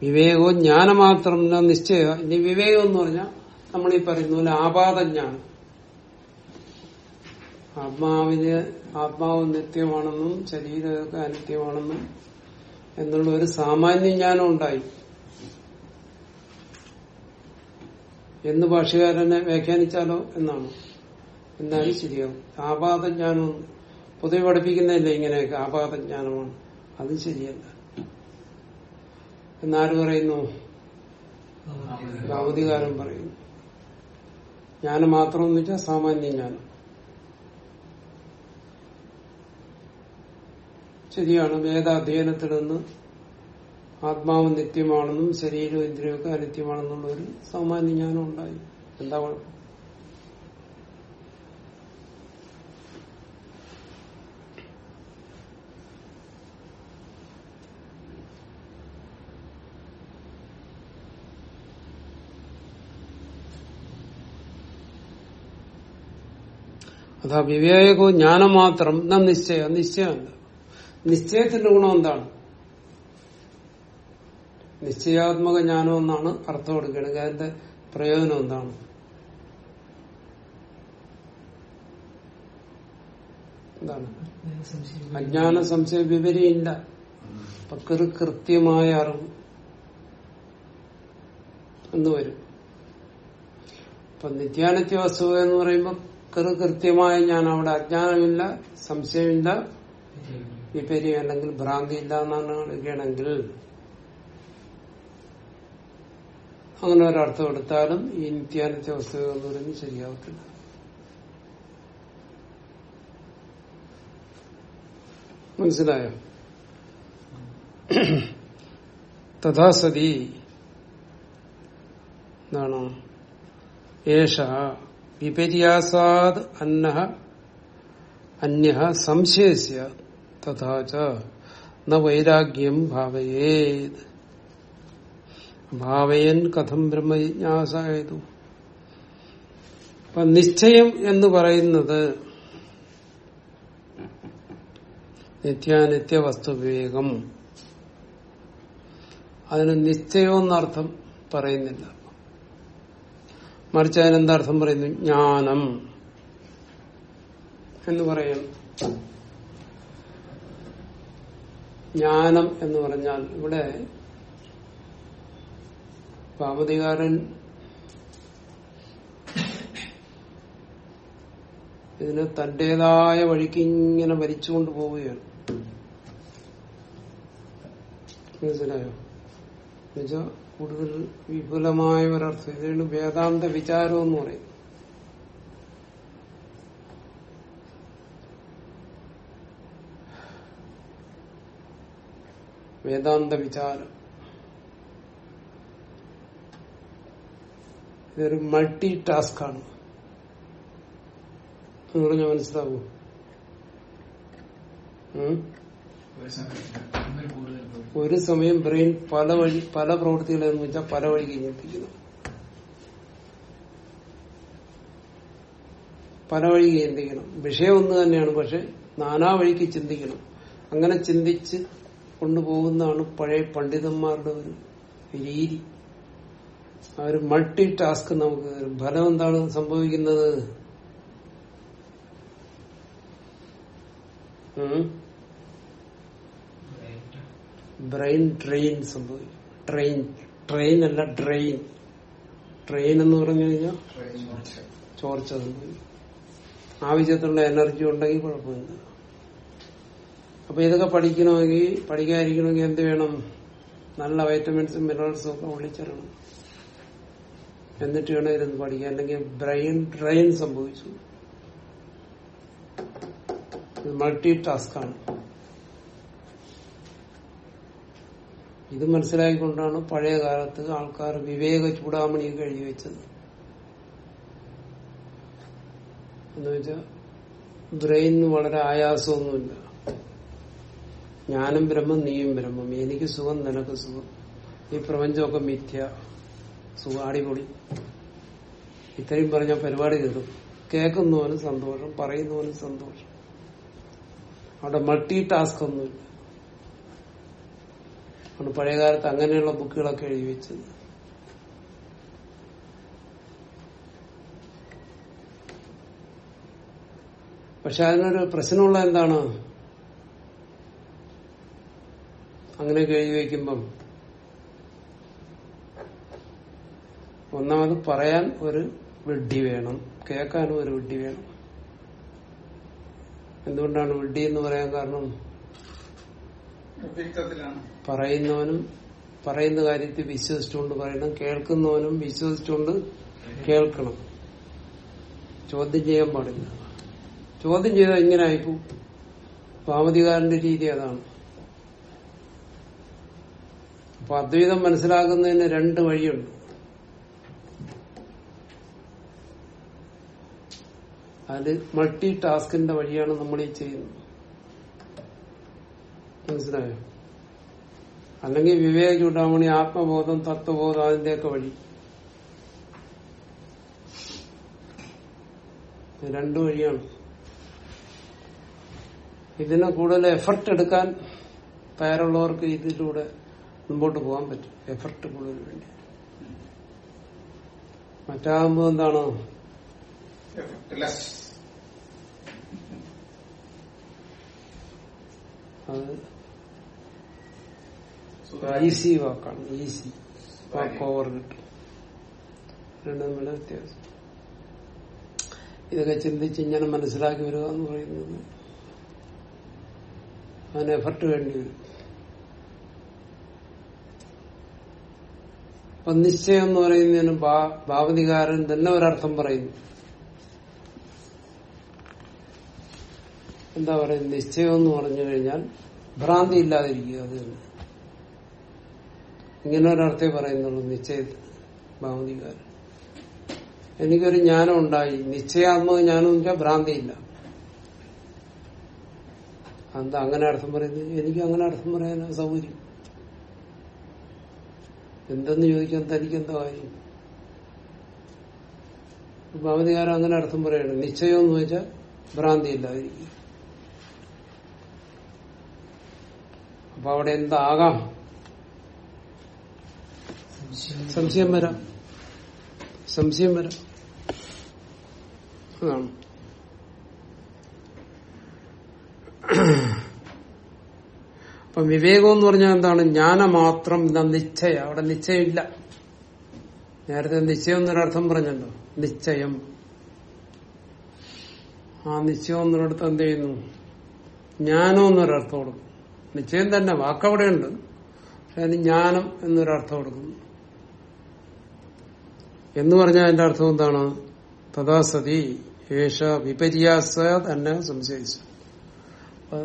വിവേകവും ജ്ഞാനമാത്രം നിശ്ചയ ഇനി വിവേകം എന്ന് പറഞ്ഞാൽ നമ്മൾ ഈ പറയുന്ന പോലെ ആപാതജ്ഞാനം ആത്മാവിന് ആത്മാവ് നിത്യമാണെന്നും ശരീരമൊക്കെ അനിത്യമാണെന്നും എന്നുള്ള ഒരു സാമാന്യ ജ്ഞാനം ഉണ്ടായി. എന്ന് ഭാഷകാരനെ വ്യാഖ്യാനിച്ചാലോ എന്നാണ്. എന്നാലും ശരിയാവും. ആപാതജ്ഞാനം പൊതുവെ പഠിപ്പിക്കുന്നതല്ലേ ഇങ്ങനെയൊക്കെ? ആപാതജ്ഞാനമാണ് അത് ശരിയല്ല. എന്നാര് പറയുന്നു? ഭൗതികാരം പറയുന്നു. ജ്ഞാനം മാത്രം എന്ന് വെച്ചാൽ സാമാന്യ ജ്ഞാനം ശരിയാണ് വേദാധ്യയനത്തിൽ നിന്ന് ആത്മാവ് നിത്യമാണെന്നും ശരീരവും ഇന്ദ്രിയമൊക്കെ അനിത്യമാണെന്നുള്ള ഒരു സാമാന്യ ജ്ഞാനം ഉണ്ടായി. എന്താ കുഴപ്പം? അതാ വിവേകവും ജ്ഞാനം മാത്രം. എന്നാ നിശ്ചയം നിശ്ചയമല്ല നിശ്ചയത്തിന്റെ ഗുണം എന്താണ്? നിശ്ചയാത്മക ജ്ഞാനം എന്നാണ് അർത്ഥം കൊടുക്കുന്നത് അതിന്റെ പ്രയോജനം എന്താണ്? എന്താണ്? അജ്ഞാന സംശയ വിവരമില്ല പക്കൊരു കൃത്യമായ അറിവ് എന്ന് വരും. അപ്പൊ നിത്യാനിത്യ വസ്തു എന്ന് പറയുമ്പോൾ കൃത്യമായ ഞാൻ അവിടെ അജ്ഞാനമില്ല സംശയമില്ല വിപര്യം അല്ലെങ്കിൽ ഭ്രാന്തി ഇല്ല എന്നാണ് എടുക്കുകയാണെങ്കിൽ അങ്ങനെ ഒരർത്ഥം എടുത്താലും ഈ നിത്യാനിത്യ വസ്തുത എന്ന് പറയുന്നത് ശരിയാവത്തില്ല. മനസ്സിലായോ? തഥാ സതി എന്താണ് ഏഷ വിപര്യാസാദ് അന്ന അന്യ സംശയസ്യ തഥാച വൈരാഗ്യം ഭാവയേത്. ഭാവയൻ കഥം ബ്രഹ്മജിജ്ഞാസായതു നിശ്ചയം എന്ന് പറയുന്നത് നിത്യാനിത്യ വസ്തു വിവേകം അതിന് നിശ്ചയം എന്നർത്ഥം പറയുന്നില്ല. മറിച്ച് അതിനെന്താർത്ഥം പറയുന്നു ജ്ഞാനം എന്ന് പറയും. ജ്ഞാനം എന്ന് പറഞ്ഞാൽ ഇവിടെ പാവതികാരൻ ഇതിനെ തന്റേതായ വഴിക്ക് ഇങ്ങനെ ഭരിച്ചുകൊണ്ട് പോവുകയാണ്. മനസ്സിലായോ? എന്നുവെച്ചാൽ കൂടുതൽ വിപുലമായ ഒരർത്ഥം. ഇതാണ് വേദാന്ത വിചാരം എന്ന് പറയും. വേദാന്ത വിചാരം. ഇതൊരു മൾട്ടി ടാസ്ക് ആണ് എന്ന് പറഞ്ഞാൽ മനസ്സിലാവൂ? ഒരു സമയം. ബ്രെയിൻ പല വഴി പല പ്രവൃത്തികളെന്ന് വെച്ചാൽ പല വഴിക്ക് ചിന്തിക്കണം പല വഴി ചിന്തിക്കണം വിഷയം ഒന്ന് തന്നെയാണ് പക്ഷെ നാനാ വഴിക്ക് ചിന്തിക്കണം. അങ്ങനെ ചിന്തിച്ച് കൊണ്ടുപോകുന്നതാണ് പഴയ പണ്ഡിതന്മാരുടെ ഒരു രീതി. ആ ഒരു മൾട്ടി ടാസ്ക് നമുക്ക് ഫലം എന്താണ് സംഭവിക്കുന്നത്? ഉം? ബ്രെയിൻ ട്രെയിൻ സംഭവിക്കും. ട്രെയിൻ ട്രെയിൻ അല്ല ഡ്രെയിൻ ട്രെയിൻ എന്ന് പറഞ്ഞു കഴിഞ്ഞാൽ ചോർച്ച സംഭവിക്കും. ആവശ്യത്തിലുള്ള എനർജി ഉണ്ടെങ്കിൽ കുഴപ്പമില്ല. അപ്പൊ ഇതൊക്കെ പഠിക്കണമെങ്കിൽ പഠിക്കാതിരിക്കണമെങ്കിൽ എന്ത് വേണം? നല്ല വൈറ്റമിൻസും മിനറൽസും ഒക്കെ ഒളിച്ചിരണം എന്നിട്ട് വേണം ഇരുന്ന് പഠിക്കാൻ. അല്ലെങ്കിൽ ബ്രെയിൻ ഡ്രെയിൻ സംഭവിച്ചു. മൾട്ടി ടാസ്ക് ആണ്. ഇത് മനസ്സിലാക്കിക്കൊണ്ടാണ് പഴയ കാലത്ത് ആൾക്കാർ വിവേക ചൂടാമണി കഴിഞ്ഞു വെച്ചത്. എന്ന് വെച്ചാൽ ബ്രെയിനിന് വളരെ ആയാസമൊന്നുമില്ല. ഞാനും ബ്രഹ്മം നീയും ബ്രഹ്മം. എനിക്ക് സുഖം നിനക്ക് സുഖം. ഈ പ്രപഞ്ചമൊക്കെ മിഥ്യ സുഖം അടിപൊളി. ഇത്രയും പറഞ്ഞ പരിപാടി തീർന്നു. കേൾക്കുന്നവനും സന്തോഷം പറയുന്നവനും സന്തോഷം. അവിടെ മൾട്ടി ടാസ്ക് ഒന്നുമില്ല. ആണ് പഴയകാലത്ത് അങ്ങനെയുള്ള ബുക്കുകളൊക്കെ എഴുതി വെച്ചത്. പക്ഷെ അതിനൊരു പ്രശ്നമുള്ള എന്താണ്? അങ്ങനെയൊക്കെ എഴുതി വയ്ക്കുമ്പം ഒന്നാമത് പറയാൻ ഒരു വിഡ്ഢി വേണം കേൾക്കാനും ഒരു വിഡ്ഢി വേണം. എന്തുകൊണ്ടാണ് വിഡ്ഢി എന്ന് പറയാൻ കാരണം? പറയുന്നവനും പറയുന്ന കാര്യത്തിൽ വിശ്വസിച്ചുകൊണ്ട് പറയണം. കേൾക്കുന്നവനും വിശ്വസിച്ചുകൊണ്ട് കേൾക്കണം. ചോദ്യം ചെയ്യാൻ പാടില്ല. ചോദ്യം ചെയ്താൽ ഇങ്ങനെ ആയിപ്പോ ഭാമതികാരന്റെ രീതി അതാണ്. അപ്പൊ അദ്വൈതം മനസ്സിലാക്കുന്നതിന് രണ്ട് വഴിയുണ്ട്. അതിൽ മൾട്ടി ടാസ്കിന്റെ വഴിയാണ് നമ്മൾ ഈ ചെയ്യുന്നത്. മനസ്സിലായോ? അല്ലെങ്കിൽ വിവേക ചൂടാമണി ആത്മബോധം തത്വബോധം അതിന്റെയൊക്കെ വഴി. രണ്ടു വഴിയാണ്. ഇതിന് കൂടുതൽ എഫർട്ട് എടുക്കാൻ തയ്യാറുള്ളവർക്ക് ഇതിലൂടെ മുമ്പോട്ട് പോകാൻ പറ്റും. എഫർട്ട് കൂടുതൽ വേണ്ടി. മറ്റാകുമ്പോ എന്താണ്? അത് ഈസി വാക്കാണ് ഈസി വാക്ക് ഓവർ കിട്ടും. രണ്ടും തമ്മിലെ വ്യത്യാസം. ഇതൊക്കെ ചിന്തിച്ച് ഇങ്ങനെ മനസ്സിലാക്കി വരിക എന്ന് പറയുന്നത് അതിന് എഫർട്ട് വേണ്ടി വരും. അപ്പൊ നിശ്ചയം എന്ന് പറയുന്നതിന് ഭാവതികാരൻ തന്നെ ഒരർത്ഥം പറയുന്നു. എന്താ പറയുക നിശ്ചയം എന്ന് പറഞ്ഞു കഴിഞ്ഞാൽ ഭ്രാന്തി ഇല്ലാതിരിക്കുക അത് തന്നെ. ഇങ്ങനെ ഒരർത്ഥേ പറയുന്നുള്ളൂ നിശ്ചയ ഭാവതികാരൻ എനിക്കൊരു ജ്ഞാനം ഉണ്ടായി. നിശ്ചയാത്മക ജ്ഞാനം എന്ന് വെച്ചാൽ ഭ്രാന്തിയില്ല. എന്താ അങ്ങനെ അർത്ഥം പറയുന്നത്? എനിക്ക് അങ്ങനെ അർത്ഥം പറയാൻ സൗകര്യം. എന്തെന്ന് ചോദിക്കാൻ തനിക്ക് എന്താ കാര്യം? ഭാവതികാരം അങ്ങനെ അർത്ഥം പറയണം നിശ്ചയം എന്ന് വെച്ചാൽ ഭ്രാന്തിയില്ലാതിരിക്കുക. അപ്പൊ അവിടെ എന്താകാം? സംശയം വരാം. സംശയം വരാം. അതാണ്. അപ്പൊ വിവേകം എന്ന് പറഞ്ഞാൽ എന്താണ്? ജ്ഞാനമാത്രം നിശ്ചയ. അവിടെ നിശ്ചയമില്ല. നേരത്തെ നിശ്ചയം എന്നൊരർത്ഥം പറഞ്ഞല്ലോ. നിശ്ചയം. ആ നിശ്ചയം എന്നൊരിടത്ത് എന്ത് ചെയ്യുന്നു? ജ്ഞാനം എന്നൊരർത്ഥം കൊടുക്കും നിശ്ചയം തന്നെ വാക്കവിടെയുണ്ട്. പക്ഷെ അതിന് ജ്ഞാനം എന്നൊരർത്ഥം കൊടുക്കുന്നു. എന്ന് പറഞ്ഞാൽ അതിന്റെ അർത്ഥം എന്താണ്? തഥാസതി ഏഷ വിപര്യാസ തന്നെ സംശയിച്ചു.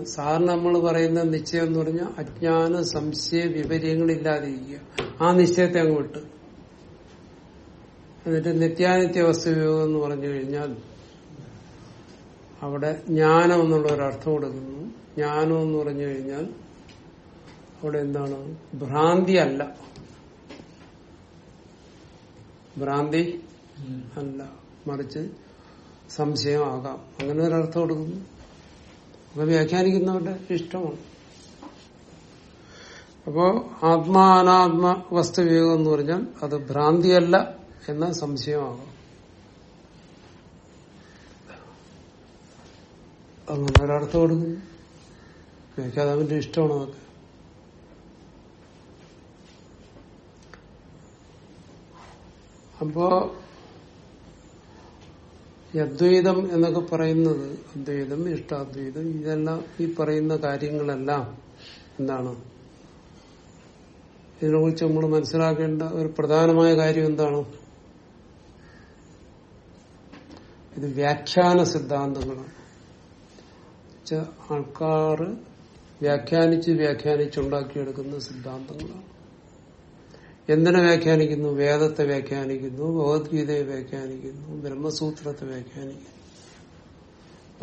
സാറിന് നമ്മൾ പറയുന്ന നിശ്ചയം എന്ന് പറഞ്ഞാൽ അജ്ഞാന സംശയ വിപര്യങ്ങളില്ലാതിരിക്കുക. ആ നിശ്ചയത്തെ അങ്ങ് വിട്ട്. എന്നിട്ട് നിത്യാനിത്യ വസ്തുവിയോഗം എന്ന് പറഞ്ഞു കഴിഞ്ഞാൽ അവിടെ ജ്ഞാനം എന്നുള്ള ഒരു അർത്ഥം കൊടുക്കുന്നു ജ്ഞാനം എന്ന് പറഞ്ഞു കഴിഞ്ഞാൽ അവിടെ എന്താണ്? ഭ്രാന്തി അല്ല. ഭ്രാന്തി. അല്ല മറിച്ച് സംശയമാകാം. അങ്ങനെ ഒരു അർത്ഥം കൊടുക്കുന്നു അത് വ്യാഖ്യാനിക്കുന്നവരുടെ ഇഷ്ടമാണ്. അപ്പോ ആത്മാനാത്മ വസ്തുവിവേകം എന്ന് പറഞ്ഞാൽ അത് ഭ്രാന്തിയല്ല എന്ന സംശയമാകാം. അങ്ങനെ ഒരർത്ഥം കൊടുക്കുന്നു വ്യാഖ്യാതാവിന്റെ ഇഷ്ടമാണ് അതൊക്കെ അപ്പോ അദ്വൈതം എന്നൊക്കെ പറയുന്നത് അദ്വൈതം ഇഷ്ടാദ്വൈതം ഇതെല്ലാം ഈ പറയുന്ന കാര്യങ്ങളെല്ലാം എന്താണ്? ഇതിനെക്കുറിച്ച് നമ്മൾ മനസ്സിലാക്കേണ്ട ഒരു പ്രധാനമായ കാര്യം എന്താണ്? ഇത് വ്യാഖ്യാന സിദ്ധാന്തങ്ങളാണ്. ആൾക്കാർ വ്യാഖ്യാനിച്ച് വ്യാഖ്യാനിച്ചുണ്ടാക്കിയെടുക്കുന്ന സിദ്ധാന്തങ്ങളാണ്. എന്തിനെ വ്യാഖ്യാനിക്കുന്നു? വേദത്തെ വ്യാഖ്യാനിക്കുന്നു ഭഗവത്ഗീതയെ വ്യാഖ്യാനിക്കുന്നു ബ്രഹ്മസൂത്രത്തെ വ്യാഖ്യാനിക്കുന്നു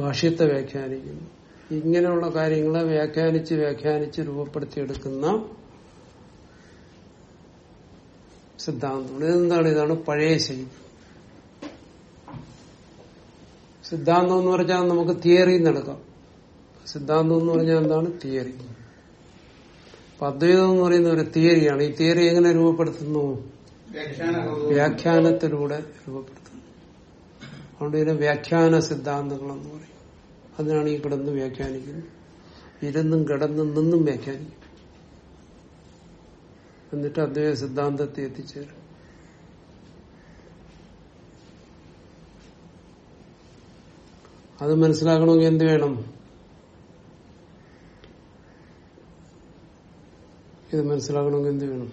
ഭാഷ്യത്തെ വ്യാഖ്യാനിക്കുന്നു. ഇങ്ങനെയുള്ള കാര്യങ്ങളെ വ്യാഖ്യാനിച്ച് വ്യാഖ്യാനിച്ച് രൂപപ്പെടുത്തിയെടുക്കുന്ന സിദ്ധാന്തങ്ങൾ ഇതെന്താണ്? ഇതാണ് പഴയ ശൈലി. സിദ്ധാന്തം എന്ന് പറഞ്ഞാൽ നമുക്ക് തിയറി നടക്കാം സിദ്ധാന്തം എന്ന് പറഞ്ഞാൽ എന്താണ്? തിയറി. അപ്പൊ അദ്വൈതം എന്ന് പറയുന്ന ഒരു തിയറിയാണ്. ഈ തിയറി എങ്ങനെ രൂപപ്പെടുത്തുന്നു. വ്യാഖ്യാനത്തിലൂടെ. രൂപപ്പെടുത്തുന്നു. അതുകൊണ്ട് ഇതിനെ വ്യാഖ്യാന സിദ്ധാന്തങ്ങൾ എന്ന് പറയും. അതിനാണ് ഈ കിടന്ന് വ്യാഖ്യാനിക്കുന്നത്. ഇരുന്നും കിടന്നും നിന്നും വ്യാഖ്യാനിക്കും. എന്നിട്ട് അദ്വൈത സിദ്ധാന്തത്തെ എത്തിച്ചേരും. അത് മനസ്സിലാക്കണമെങ്കിൽ എന്ത് വേണം? ഇത് മനസ്സിലാക്കണമെങ്കിൽ എന്ത് വേണം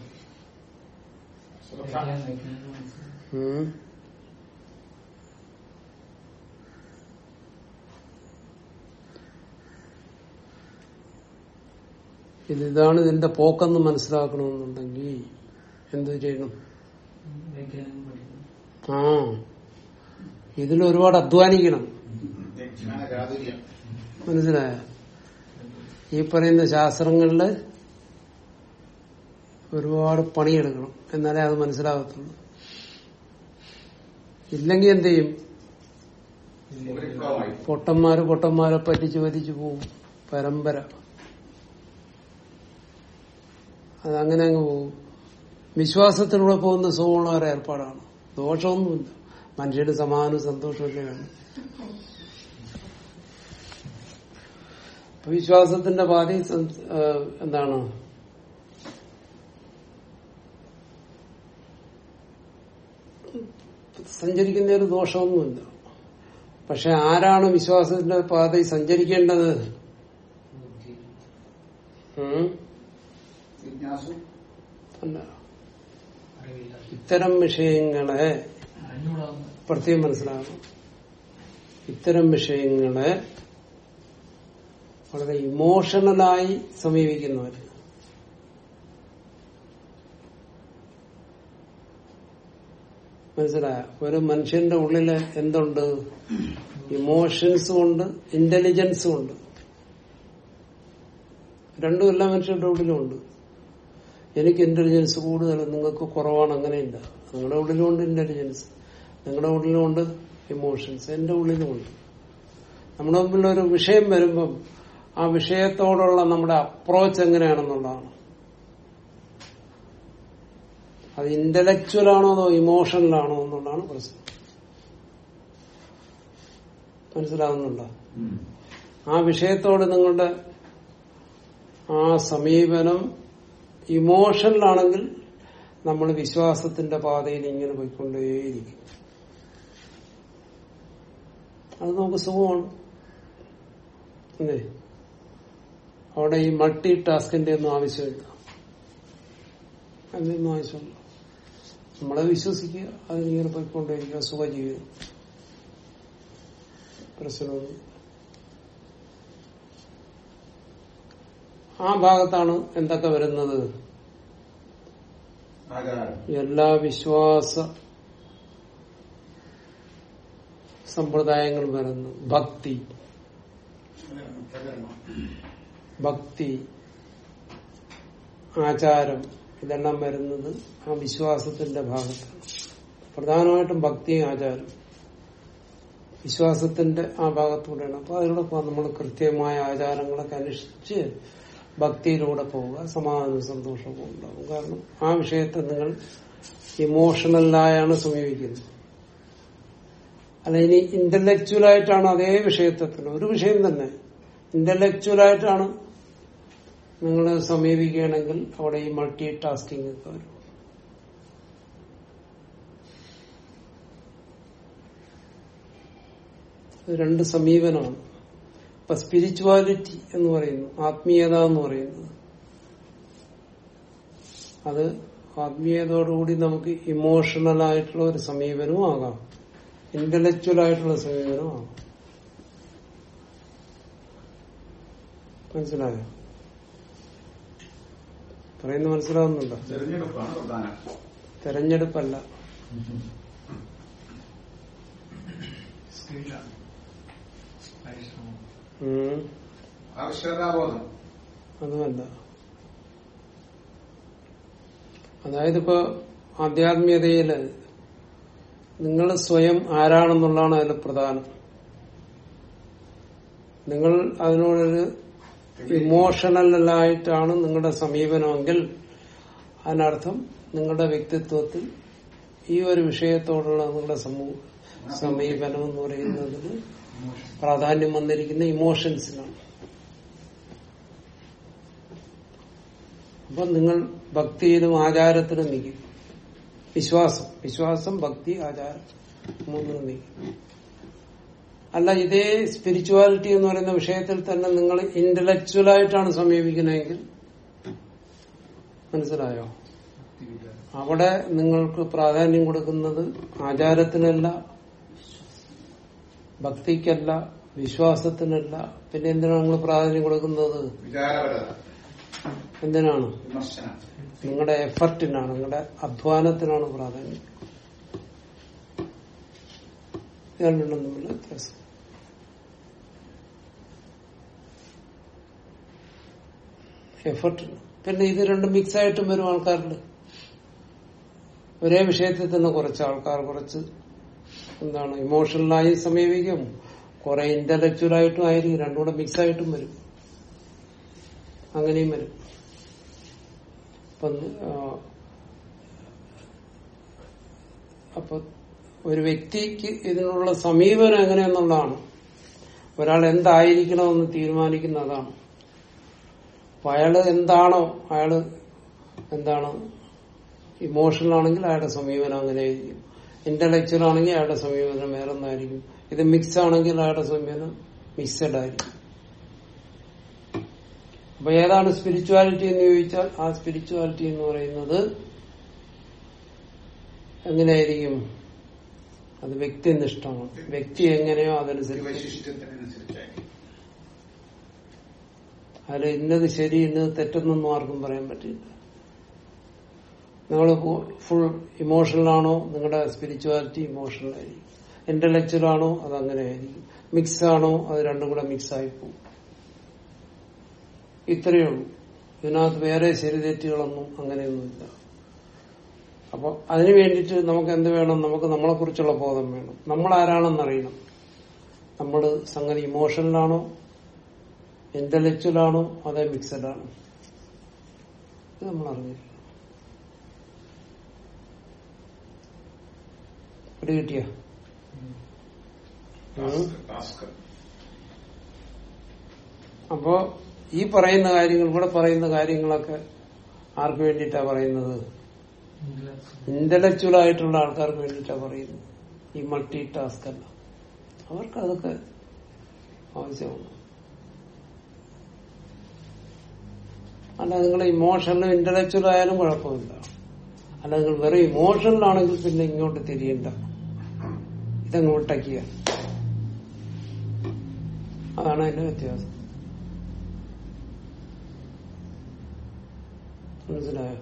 ഇതാണ് ഇതിന്റെ പോക്കെന്ന് മനസ്സിലാക്കണമെന്നുണ്ടെങ്കിൽ എന്ത് ചെയ്യണം? ആ. ഇതിൽ ഒരുപാട് അധ്വാനിക്കണം. മനസിലായ ഈ പറയുന്ന ശാസ്ത്രങ്ങളിൽ ഒരുപാട് പണിയെടുക്കണം. എന്നാലേ അത് മനസ്സിലാകത്തുള്ളൂ. ഇല്ലെങ്കിൽ എന്ത് ചെയ്യും? പൊട്ടന്മാര് പൊട്ടന്മാരെ പറ്റിച്ച് പറ്റിച്ചു പോവും. പരമ്പര. അതങ്ങനെ അങ്ങ് പോവും. വിശ്വാസത്തിലൂടെ പോകുന്ന സുഖമുള്ള ഒരു ഏർപ്പാടാണ്. ദോഷമൊന്നുമില്ല. മനുഷ്യന് സമാധാനവും സന്തോഷമൊക്കെ വേണം. വിശ്വാസത്തിന്റെ പാതി എന്താണ്? സഞ്ചരിക്കുന്ന ഒരു ദോഷമൊന്നുമില്ല. പക്ഷെ ആരാണ് വിശ്വാസത്തിന്റെ പാതയിൽ സഞ്ചരിക്കേണ്ടത്? അല്ല. ഇത്തരം വിഷയങ്ങളെ പ്രത്യേകം മനസ്സിലാകണം ഇത്തരം വിഷയങ്ങളെ വളരെ ഇമോഷണലായി സമീപിക്കുന്നവർ മനസ്സിലായ? ഒരു മനുഷ്യന്റെ ഉള്ളിൽ എന്തുണ്ട്? ഇമോഷൻസും ഉണ്ട് ഇന്റലിജൻസും ഉണ്ട്. രണ്ടും എല്ലാ മനുഷ്യരുടെ ഉള്ളിലും ഉണ്ട്. എനിക്ക് ഇന്റലിജൻസ് കൂടുതൽ നിങ്ങൾക്ക് കുറവാണ് അങ്ങനെയില്ല. നിങ്ങളുടെ ഉള്ളിലുമുണ്ട് ഇന്റലിജൻസ് നിങ്ങളുടെ ഉള്ളിലുമുണ്ട് ഇമോഷൻസ് എന്റെ ഉള്ളിലുമുണ്ട് നമ്മുടെ മുമ്പിൽ ഒരു വിഷയം വരുമ്പം ആ വിഷയത്തോടുള്ള നമ്മുടെ അപ്രോച്ച് എങ്ങനെയാണെന്നുള്ളതാണ്. അത് ഇന്റലക്ച്വൽ ആണോ അതോ ഇമോഷണൽ ആണോ എന്നുള്ളതാണ് പ്രശ്നം. മനസ്സിലാകുന്നുണ്ടോ ആ വിഷയത്തോട് നിങ്ങളുടെ ആ സമീപനം ഇമോഷണലാണെങ്കിൽ നമ്മൾ വിശ്വാസത്തിന്റെ പാതയിൽ ഇങ്ങനെ പോയിക്കൊണ്ടേയിരിക്കും. അത് നമുക്ക് സുഖമാണ്. അല്ലേ? അവിടെ ഈ മൾട്ടി ടാസ്കിന്റെ ഒന്നും ആവശ്യമില്ല. അതിനൊന്നും ആവശ്യമില്ല. നമ്മളെ വിശ്വസിക്കുക അതിനിങ്ങനെ പോയിക്കൊണ്ടേയിരിക്കുക സുഖജീവിതം പ്രശ്നമൊന്നും ആ ഭാഗത്താണ് എന്തൊക്കെ വരുന്നത്? എല്ലാ വിശ്വാസ സമ്പ്രദായങ്ങളും വരുന്നു. ഭക്തി. ഭക്തി. ആചാരം. ഇതെല്ലാം വരുന്നത് ആ വിശ്വാസത്തിന്റെ ഭാഗത്ത് പ്രധാനമായിട്ടും ഭക്തിയും ആചാരം. വിശ്വാസത്തിന്റെ ആ ഭാഗത്തൂടെയാണ്. അപ്പൊ അതിലൂടെ നമ്മൾ കൃത്യമായ ആചാരങ്ങളൊക്കെ അനുഷ്ഠിച്ച് ഭക്തിയിലൂടെ പോവുക സമാധാനവും സന്തോഷവും ഉണ്ടാവും. കാരണം ആ വിഷയത്തെ നിങ്ങൾ ഇമോഷണലായാണ് സമീപിക്കുന്നത്. അല്ല ഇനി ഇന്റലക്ച്വലായിട്ടാണ് അതേ വിഷയത്തെ തന്നെ. ഒരു വിഷയം തന്നെ. ഇന്റലക്ച്വൽ ആയിട്ടാണ് നിങ്ങൾ സമീപിക്കുകയാണെങ്കിൽ അവിടെ ഈ മൾട്ടി ടാസ്കിംഗ് ഒക്കെ വരും. രണ്ട് സമീപനമാണ്. ഇപ്പൊ സ്പിരിച്വാലിറ്റി എന്ന് പറയുന്നു ആത്മീയത എന്ന് പറയുന്നത്. അത് ആത്മീയതയോടുകൂടി നമുക്ക് ഇമോഷണൽ ആയിട്ടുള്ള ഒരു സമീപനവും ആകാം. ഇന്റലക്ച്വൽ ആയിട്ടുള്ള സമീപനവും ആകാം. മനസ്സിലായോ? പറയുന്നത് മനസ്സിലാവുന്നുണ്ടോ? തെരഞ്ഞെടുപ്പല്ല. അതുമല്ല. അതായത് ഇപ്പൊ ആധ്യാത്മികതയിൽ നിങ്ങൾ സ്വയം ആരാണെന്നുള്ളതാണ് അതിൽ പ്രധാനം. നിങ്ങൾ അതിനോടൊരു ഇമോഷണലായിട്ടാണ് നിങ്ങളുടെ സമീപനമെങ്കിൽ അതിനർത്ഥം നിങ്ങളുടെ വ്യക്തിത്വത്തിൽ ഈ ഒരു വിഷയത്തോടുള്ള നിങ്ങളുടെ സമീപനം എന്ന് പറയുന്നതിന് പ്രാധാന്യം വന്നിരിക്കുന്ന ഇമോഷൻസിനാണ്. അപ്പൊ നിങ്ങൾ ഭക്തിയിലും ആചാരത്തിലും നിൽക്കും. വിശ്വാസം. വിശ്വാസം ഭക്തി ആചാരം മൂന്നും നിൽക്കും. അല്ല ഇതേ സ്പിരിച്വാലിറ്റി എന്ന് പറയുന്ന വിഷയത്തിൽ തന്നെ നിങ്ങൾ ഇന്റലക്ച്വലായിട്ടാണ് സമീപിക്കുന്നതെങ്കിൽ മനസ്സിലായോ? അവിടെ നിങ്ങൾക്ക് പ്രാധാന്യം കൊടുക്കുന്നത് ആചാരത്തിനല്ല ഭക്തിക്കല്ല വിശ്വാസത്തിനല്ല. പിന്നെ എന്തിനാണ് നിങ്ങൾ പ്രാധാന്യം കൊടുക്കുന്നത്? എന്തിനാണ്? നിങ്ങളുടെ എഫർട്ടിനാണ് നിങ്ങളുടെ അധ്വാനത്തിനാണ് പ്രാധാന്യം. ഇത് രണ്ടും തമ്മിലുള്ള വ്യത്യാസം. എഫർട്ടിന് പിന്നെ ഇത് രണ്ടും മിക്സ് ആയിട്ടും വരും ആൾക്കാരുണ്ട് ഒരേ വിഷയത്തിൽ തന്നെ കുറച്ച് ആൾക്കാർ കുറച്ച് എന്താണ് ഇമോഷണലായി സമീപിക്കും. കുറെ ഇന്റലക്ച്വൽ ആയിട്ടും ആയിരിക്കും. രണ്ടും കൂടെ മിക്സ് ആയിട്ടും വരും. അങ്ങനെയും വരും. അപ്പൊ ഒരു വ്യക്തിക്ക് ഇതിനുള്ള സമീപനം എങ്ങനെയെന്നുള്ളതാണ്. ഒരാൾ എന്തായിരിക്കണമെന്ന് തീരുമാനിക്കുന്ന അതാണ് അപ്പൊ അയാൾ എന്താണോ അയാൾ എന്താണ് ഇമോഷണൽ ആണെങ്കിൽ അയാളുടെ സമീപനം അങ്ങനെ ആയിരിക്കും ഇന്റലക്ച്വൽ ആണെങ്കിൽ അയാളുടെ സമീപനം വേറെ ഒന്നായിരിക്കും ഇത് മിക്സ് ആണെങ്കിൽ അയാളുടെ സമീപനം മിക്സഡ് ആയിരിക്കും. അപ്പൊ ഏതാണ് സ്പിരിച്വാലിറ്റി എന്ന് ചോദിച്ചാൽ ആ സ്പിരിച്വാലിറ്റി എന്ന് പറയുന്നത് എങ്ങനെയായിരിക്കും? അത് വ്യക്തിനിഷ്ഠമാണ്. വ്യക്തി എങ്ങനെയോ അതനുസരിച്ച് അതിൽ ഇന്നത് ശരി ഇന്നത് തെറ്റെന്നൊന്നും ആർക്കും പറയാൻ പറ്റില്ല. നിങ്ങൾ ഫുൾ ഇമോഷണൽ ആണോ നിങ്ങളുടെ സ്പിരിച്വാലിറ്റി ഇമോഷണൽ ആയിരിക്കും ഇന്റലക്ച്വൽ ആണോ അത് അങ്ങനെ ആയിരിക്കും മിക്സ് ആണോ അത് രണ്ടും കൂടെ മിക്സ് ആയി പോകും. ഇത്രയേ ഉള്ളൂ. ഇതിനകത്ത് വേറെ ശരി തെറ്റുകളൊന്നും അങ്ങനെയൊന്നുമില്ല. അപ്പൊ അതിനു വേണ്ടിയിട്ട് നമുക്ക് എന്ത് വേണം? നമുക്ക് നമ്മളെ കുറിച്ചുള്ള ബോധം വേണം. നമ്മൾ ആരാണെന്ന് അറിയണം നമ്മൾ സംഗതി ഇമോഷണലാണോ? ഇന്റലക്ച്വൽ ആണോ? അതേ മിക്സഡ് ആണോ? ഇത് നമ്മൾ അറിഞ്ഞില്ല പിടി കിട്ടിയ? അപ്പോ ഈ പറയുന്ന കാര്യങ്ങൾ ഇവിടെ പറയുന്ന കാര്യങ്ങളൊക്കെ ആർക്ക് വേണ്ടിയിട്ടാ പറയുന്നത്? ഇന്റലക്ച്വൽ ആയിട്ടുള്ള ആൾക്കാർക്ക് വേണ്ടിയിട്ടാ പറയുന്നത്. ഈ മൾട്ടി ടാസ്ക് അല്ല. അവർക്ക് അതൊക്കെ ആവശ്യമാണ്. അല്ല നിങ്ങൾ ഇമോഷണലും ഇന്റലക്ച്വൽ ആയാലും കുഴപ്പമില്ല. അല്ല നിങ്ങൾ വെറും ഇമോഷണൽ ആണെങ്കിൽ പിന്നെ ഇങ്ങോട്ട് തിരിയണ്ട. ഇതങ്ങോട്ടക്കിയ അതാണ് അതിന്റെ വ്യത്യാസം. മനസ്സിലായോ?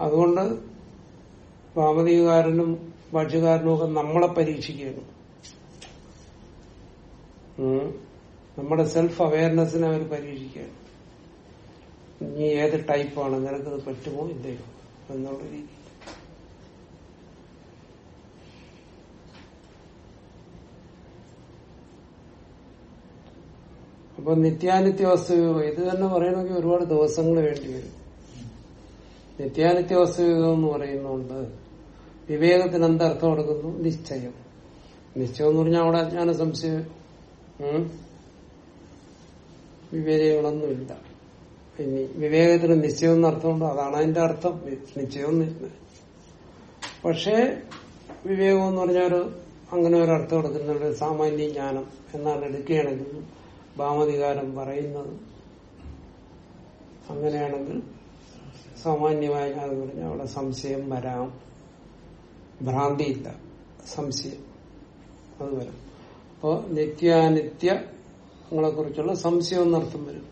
അതുകൊണ്ട് ഭാമതികാരനും ഭാഷ്യകാരനും ഒക്കെ നമ്മളെ പരീക്ഷിക്കുകയാണ്. നമ്മുടെ സെൽഫ് അവയർനെസ്സിനെ അവർ പരീക്ഷിക്കുകയാണ്. നീ ഏത് ടൈപ്പാണ് നിനക്കത് പറ്റുമോ? ഇല്ലയോ? എന്നുള്ള രീതി അപ്പൊ നിത്യാനിത്യ വസ്തുവികം ഇത് തന്നെ പറയണമെങ്കിൽ ഒരുപാട് ദിവസങ്ങൾ വേണ്ടി വരും. നിത്യാനിത്യ വസ്തുവികം എന്ന് പറയുന്നുണ്ട് വിവേകത്തിന് എന്തർത്ഥം കൊടുക്കുന്നു നിശ്ചയം. നിശ്ചയം എന്ന് പറഞ്ഞാൽ അവിടെ അജ്ഞാന സംശയം വിവേകങ്ങളൊന്നുമില്ല. ഇനി വിവേകത്തിന് നിശ്ചയം എന്ന അർത്ഥമുണ്ട് അതാണ് അതിന്റെ അർത്ഥം. നിശ്ചയം പക്ഷേ വിവേകം എന്ന് പറഞ്ഞാൽ ഒരു അങ്ങനെ ഒരു അർത്ഥം കൊടുക്കുന്ന ഒരു സാമാന്യ ജ്ഞാനം എന്നാണ് എടുക്കുകയാണെങ്കിൽ ഭാമതികാരം പറയുന്നത്. അങ്ങനെയാണെങ്കിൽ സാമാന്യമായ ജ്ഞാനം പറഞ്ഞാൽ അവിടെ സംശയം വരാം. ഭ്രാന്തിയില്ല. സംശയം. അത് വരും അപ്പോ നിത്യാനിത്യങ്ങളെ കുറിച്ചുള്ള സംശയം എന്നർത്ഥം വരും.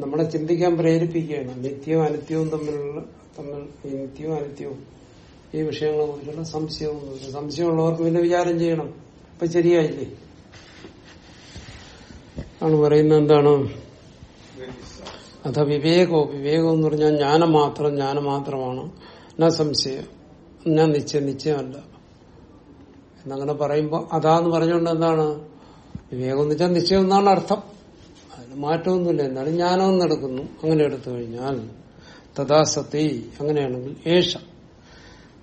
നമ്മളെ ചിന്തിക്കാൻ പ്രേരിപ്പിക്കുകയാണ്. നിത്യവും അനിത്യവും തമ്മിലുള്ള തമ്മിൽ ഈ നിത്യവും അനിത്യവും ഈ വിഷയങ്ങളെ കുറിച്ചുള്ള സംശയവും. സംശയമുള്ളവർക്ക് പിന്നെ വിചാരം ചെയ്യണം. ഇപ്പൊ ശരിയായില്ലേ? ആണ് പറയുന്നത് എന്താണ്? അഥ വിവേകോ വിവേകം എന്ന് പറഞ്ഞാൽ ജ്ഞാനം മാത്രം ജ്ഞാനം മാത്രമാണ് എന്നാ സംശയം? ഞാൻ നിശ്ചയം? നിശ്ചയമല്ല. എന്നങ്ങനെ പറയുമ്പോ അതാന്ന് പറഞ്ഞുകൊണ്ട് എന്താണ്? വിവേകം എന്ന് വെച്ചാൽ നിശ്ചയം എന്നാണ് അർത്ഥം. അതിന് മാറ്റമൊന്നുമില്ല. എന്നാലും ജ്ഞാനം എടുക്കുന്നു അങ്ങനെ എടുത്തു കഴിഞ്ഞാൽ തഥാസത്തി സതി അങ്ങനെയാണെങ്കിൽ ഏഷ.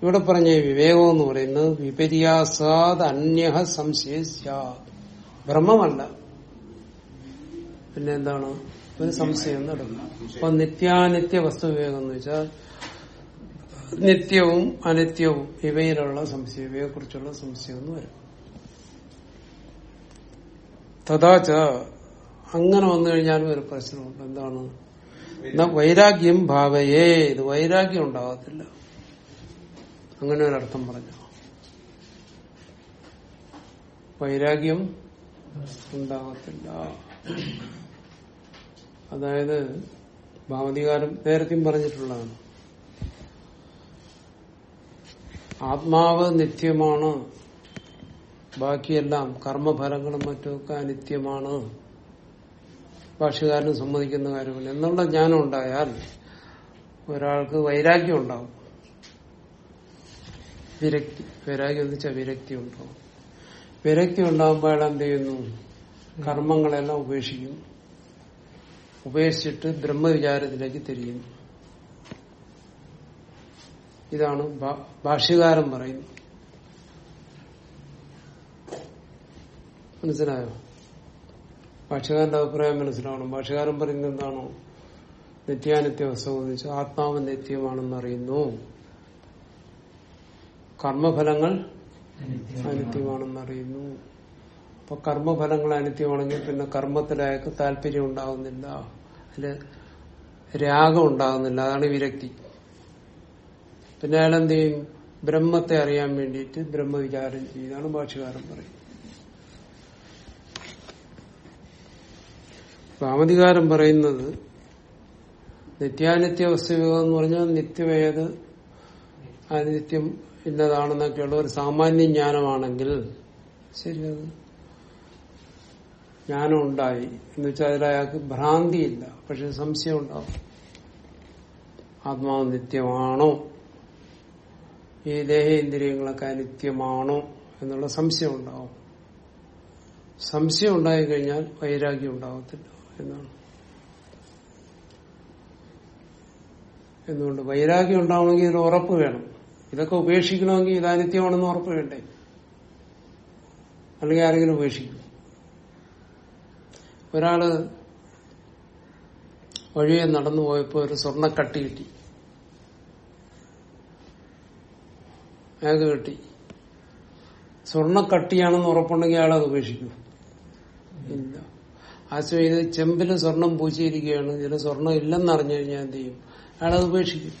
ഇവിടെ പറഞ്ഞ വിവേകം എന്ന് പറയുന്നത് വിപര്യാസാദ് അന്യ സംശയ ബ്രഹ്മമല്ല. പിന്നെ എന്താണ്? ഒരു സംശയം നടക്കും അപ്പൊ നിത്യാനിത്യ വസ്തു വിവേകം എന്ന് വെച്ചാൽ നിത്യവും അനിത്യവും ഇവയിലുള്ള സംശയം ഇവയെ കുറിച്ചുള്ള സംശയം എന്ന് വരും. തഥാച അങ്ങനെ വന്നു കഴിഞ്ഞാലും ഒരു പ്രശ്നമുണ്ട്. എന്താണ്? വൈരാഗ്യം ഭാവയേ. ഇത് വൈരാഗ്യം ഉണ്ടാകത്തില്ല. അങ്ങനെ ഒരർത്ഥം പറഞ്ഞു. വൈരാഗ്യം ഉണ്ടാകത്തില്ല. അതായത് ഭാവതികാരം നേരത്തെയും പറഞ്ഞിട്ടുള്ളതാണ്. ആത്മാവ് നിത്യമാണ്. ബാക്കിയെല്ലാം കർമ്മഫലങ്ങളും മറ്റുമൊക്കെ അനിത്യമാണ്. ഭാഷകാരനും സമ്മതിക്കുന്ന കാര്യമില്ല. എന്നുള്ള ജ്ഞാനം ഉണ്ടായാൽ ഒരാൾക്ക് വൈരാഗ്യം ഉണ്ടാവും. വിരക്തി വൈരാഗ്യം എന്ന് വെച്ചാൽ വിരക്തി ഉണ്ടാവും. വിരക്തി ഉണ്ടാകുമ്പോൾ അയാൾ എന്ത് ചെയ്യുന്നു? കർമ്മങ്ങളെല്ലാം ഉപേക്ഷിക്കും. ഉപേക്ഷിച്ചിട്ട് ബ്രഹ്മവിചാരത്തിലേക്ക് തിരിയുന്നു. ഇതാണ് ഭാഷ്യകാരം പറയുന്നത്. മനസ്സിലായോ? ഭാഷകാരന്റെ അഭിപ്രായം മനസ്സിലാവണം. ഭാഷകാരൻ പറയുന്നത് എന്താണോ? നിത്യാനിത്യ വെച്ചാൽ ആത്മാവ് നിത്യമാണെന്ന് അറിയുന്നു. കർമ്മഫലങ്ങൾ അനിത്യമാണെന്ന് അറിയുന്നു. അപ്പൊ കർമ്മഫലങ്ങൾ അനിത്യമാണെങ്കിൽ പിന്നെ കർമ്മത്തിൽ അയാൾക്ക് താല്പര്യം ഉണ്ടാകുന്നില്ല അതിൽ രാഗം ഉണ്ടാകുന്നില്ല. അതാണ് വിരക്തി. പിന്നെ അയാൾ എന്ത് ചെയ്യും ബ്രഹ്മത്തെ അറിയാൻ വേണ്ടിയിട്ട് ബ്രഹ്മവിചാരം ചെയ്താണ് ഭാഷകാരൻ പറയുന്നത്. ഭാമതികാരൻ പറയുന്നത് നിത്യാനിത്യ എന്ന് പറഞ്ഞാൽ നിത്യമേത് അനിത്യം ഇന്നതാണെന്നൊക്കെയുള്ള ഒരു സാമാന്യ ജ്ഞാനമാണെങ്കിൽ ശരി അത് ജ്ഞാനം ഉണ്ടായി. എന്ന് വെച്ചാൽ അതിൽ അയാൾക്ക് ഭ്രാന്തിയില്ല. പക്ഷെ സംശയം ഉണ്ടാവും ആത്മാവ് നിത്യമാണോ? ഈ ദേഹേന്ദ്രിയങ്ങളൊക്കെ അനിത്യമാണോ എന്നുള്ള സംശയം ഉണ്ടാവും സംശയം ഉണ്ടായി കഴിഞ്ഞാൽ വൈരാഗ്യം ഉണ്ടാവത്തില്ല എന്നാണ്. എന്തുകൊണ്ട്? വൈരാഗ്യം ഉണ്ടാവണമെങ്കിൽ ഇതിന് ഉറപ്പ് വേണം. ഇതൊക്കെ ഉപേക്ഷിക്കണമെങ്കിൽ ഇത് അനിത്യമാണെന്ന് ഉറപ്പ് വേണ്ടേ? അല്ലെങ്കിൽ ആരെങ്കിലും ഉപേക്ഷിക്കും? ഒരാൾ വഴിയെ നടന്നു പോയപ്പോ ഒരു സ്വർണക്കട്ടി കിട്ടി. അയാൾക്ക് കിട്ടി. സ്വർണക്കട്ടിയാണെന്ന് ഉറപ്പുണ്ടെങ്കിൽ അയാളത് ഉപേക്ഷിക്കും. ഇല്ല. ആശയം ഇത് ചെമ്പിൽ സ്വർണം പൂച്ചിയിരിക്കുകയാണ് ഇതിൽ സ്വർണം ഇല്ലെന്ന് അറിഞ്ഞു കഴിഞ്ഞാൽ എന്ത് ചെയ്യും? അയാളത് ഉപേക്ഷിക്കും.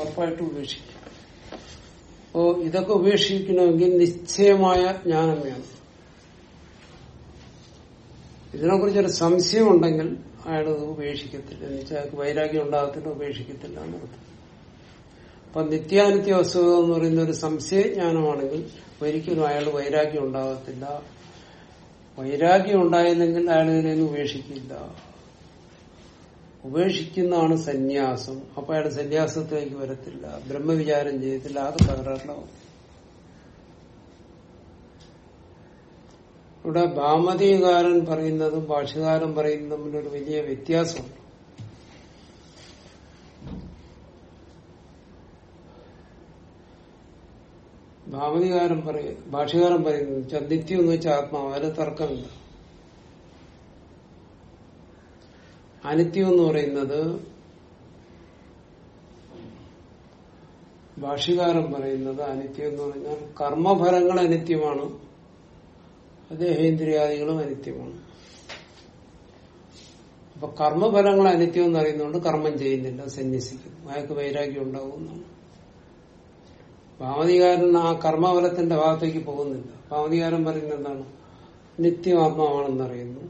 ഉറപ്പായിട്ടും ഉപേക്ഷിക്കും. അപ്പോ ഇതൊക്കെ ഉപേക്ഷിക്കണമെങ്കിൽ നിശ്ചയമായ ജ്ഞാനം വേണം ഇതിനെക്കുറിച്ച് ഒരു സംശയം ഉണ്ടെങ്കിൽ അയാൾ ഉപേക്ഷിക്കത്തില്ല. എന്ന് വെച്ചാൽ അയാൾക്ക് വൈരാഗ്യം ഉണ്ടാകത്തില്ല ഉപേക്ഷിക്കത്തില്ല എന്നർത്ഥം അപ്പൊ നിത്യാനിത്യ വസ്തുത എന്ന് പറയുന്ന ഒരു സംശയജ്ഞാനമാണെങ്കിൽ ഒരിക്കലും അയാൾ വൈരാഗ്യം ഉണ്ടാകത്തില്ല. വൈരാഗ്യം ഉണ്ടായിരുന്നെങ്കിൽ അയാൾ ഇതിനെ ഉപേക്ഷിക്കില്ല. ഉപേക്ഷിക്കുന്നതാണ് സന്യാസം. അപ്പൊ അയാൾ സന്യാസത്തിലേക്ക് വരത്തില്ല. ബ്രഹ്മവിചാരം ചെയ്യത്തില്ല. ആകെ തകരാറിലാവും. ഇവിടെ ഭാമതികാരൻ പറയുന്നതും ഭാഷകാരൻ പറയുന്നതും ഒരു വലിയ വ്യത്യാസമുണ്ട്. ഭാമതികാരൻ പറയ ഭാഷകാരൻ പറയുന്നു ചന്ദിത്യം എന്ന് വെച്ചാൽ ആത്മാവ് അതിന് തർക്കമില്ല. അനിത്യം എന്ന് പറയുന്നത് ഭാഷകാരൻ പറയുന്നത് അനിത്യം എന്ന് പറഞ്ഞാൽ കർമ്മഫലങ്ങൾ അനിത്യമാണ്. ദേഹേന്ദ്രിയാദികളും അനിത്യമാണ്. അപ്പൊ കർമ്മഫലങ്ങൾ അനിത്യം എന്ന് അറിയുന്നതുകൊണ്ട് കർമ്മം ചെയ്യുന്നില്ല സന്യസിക്കുന്നു അയാൾക്ക് വൈരാഗ്യം ഉണ്ടാകുന്നതാണ് ഭാവതികാരൻ ആ കർമ്മഫലത്തിന്റെ ഭാഗത്തേക്ക് പോകുന്നില്ല. ഭാവതികാരൻ പറയുന്നത് എന്താണ്? നിത്യം ആത്മാവാണെന്ന് അറിയുന്നു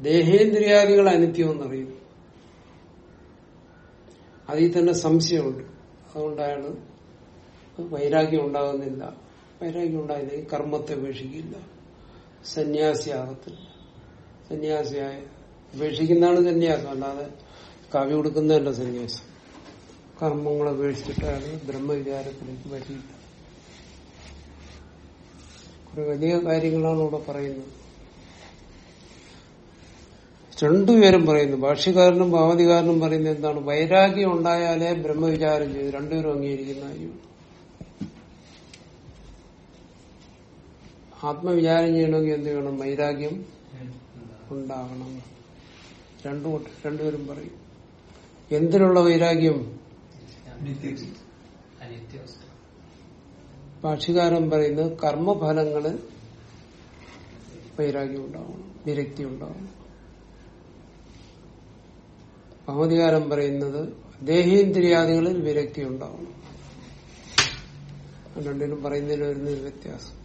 ദേഹേന്ദ്രിയാദികൾ അനിത്യം എന്നറിയുന്നു അതിൽ തന്നെ സംശയമുണ്ട്. അതുകൊണ്ടാണ് വൈരാഗ്യം ഉണ്ടാകുന്നില്ല. വൈരാഗ്യം ഉണ്ടായില്ലെങ്കിൽ കർമ്മത്തെ ഉപേക്ഷിക്കില്ല. സന്യാസിയാകത്തില്ല സന്യാസിയായ ഉപേക്ഷിക്കുന്നതാണ് സന്യാസം അല്ലാതെ കാവ്യ കൊടുക്കുന്നതല്ല സന്യാസം. കർമ്മങ്ങളെ ഉപേക്ഷിച്ചിട്ടാണ് ബ്രഹ്മവിചാരത്തിലേക്ക് വരില്ല കുറെ വലിയ കാര്യങ്ങളാണ് ഇവിടെ പറയുന്നത്. രണ്ടുപേരും പറയുന്നു ഭാഷ്യക്കാരനും ഭാവതികാരനും പറയുന്നത് എന്താണ്? വൈരാഗ്യം ഉണ്ടായാലേ ബ്രഹ്മവിചാരം ചെയ്തു രണ്ടുപേരും അംഗീകരിക്കുന്ന കാര്യമാണ് ആത്മവിചാരം ചെയ്യണമെങ്കിൽ എന്ത് വേണം വൈരാഗ്യം ഉണ്ടാകണം രണ്ടു രണ്ടുപേരും പറയും. എന്തിനുള്ള വൈരാഗ്യം? ഭാഷകാരൻ പറയുന്നത് കർമ്മഫലങ്ങളിൽ വൈരാഗ്യം ഉണ്ടാവണം വിരക്തി ഉണ്ടാവണം. ഭൗതികാരം പറയുന്നത് ദേഹീന്ദ്രിയാദികളിൽ വിരക്തി ഉണ്ടാവണം. രണ്ടിനും പറയുന്നതിൽ വരുന്നൊരു വ്യത്യാസം.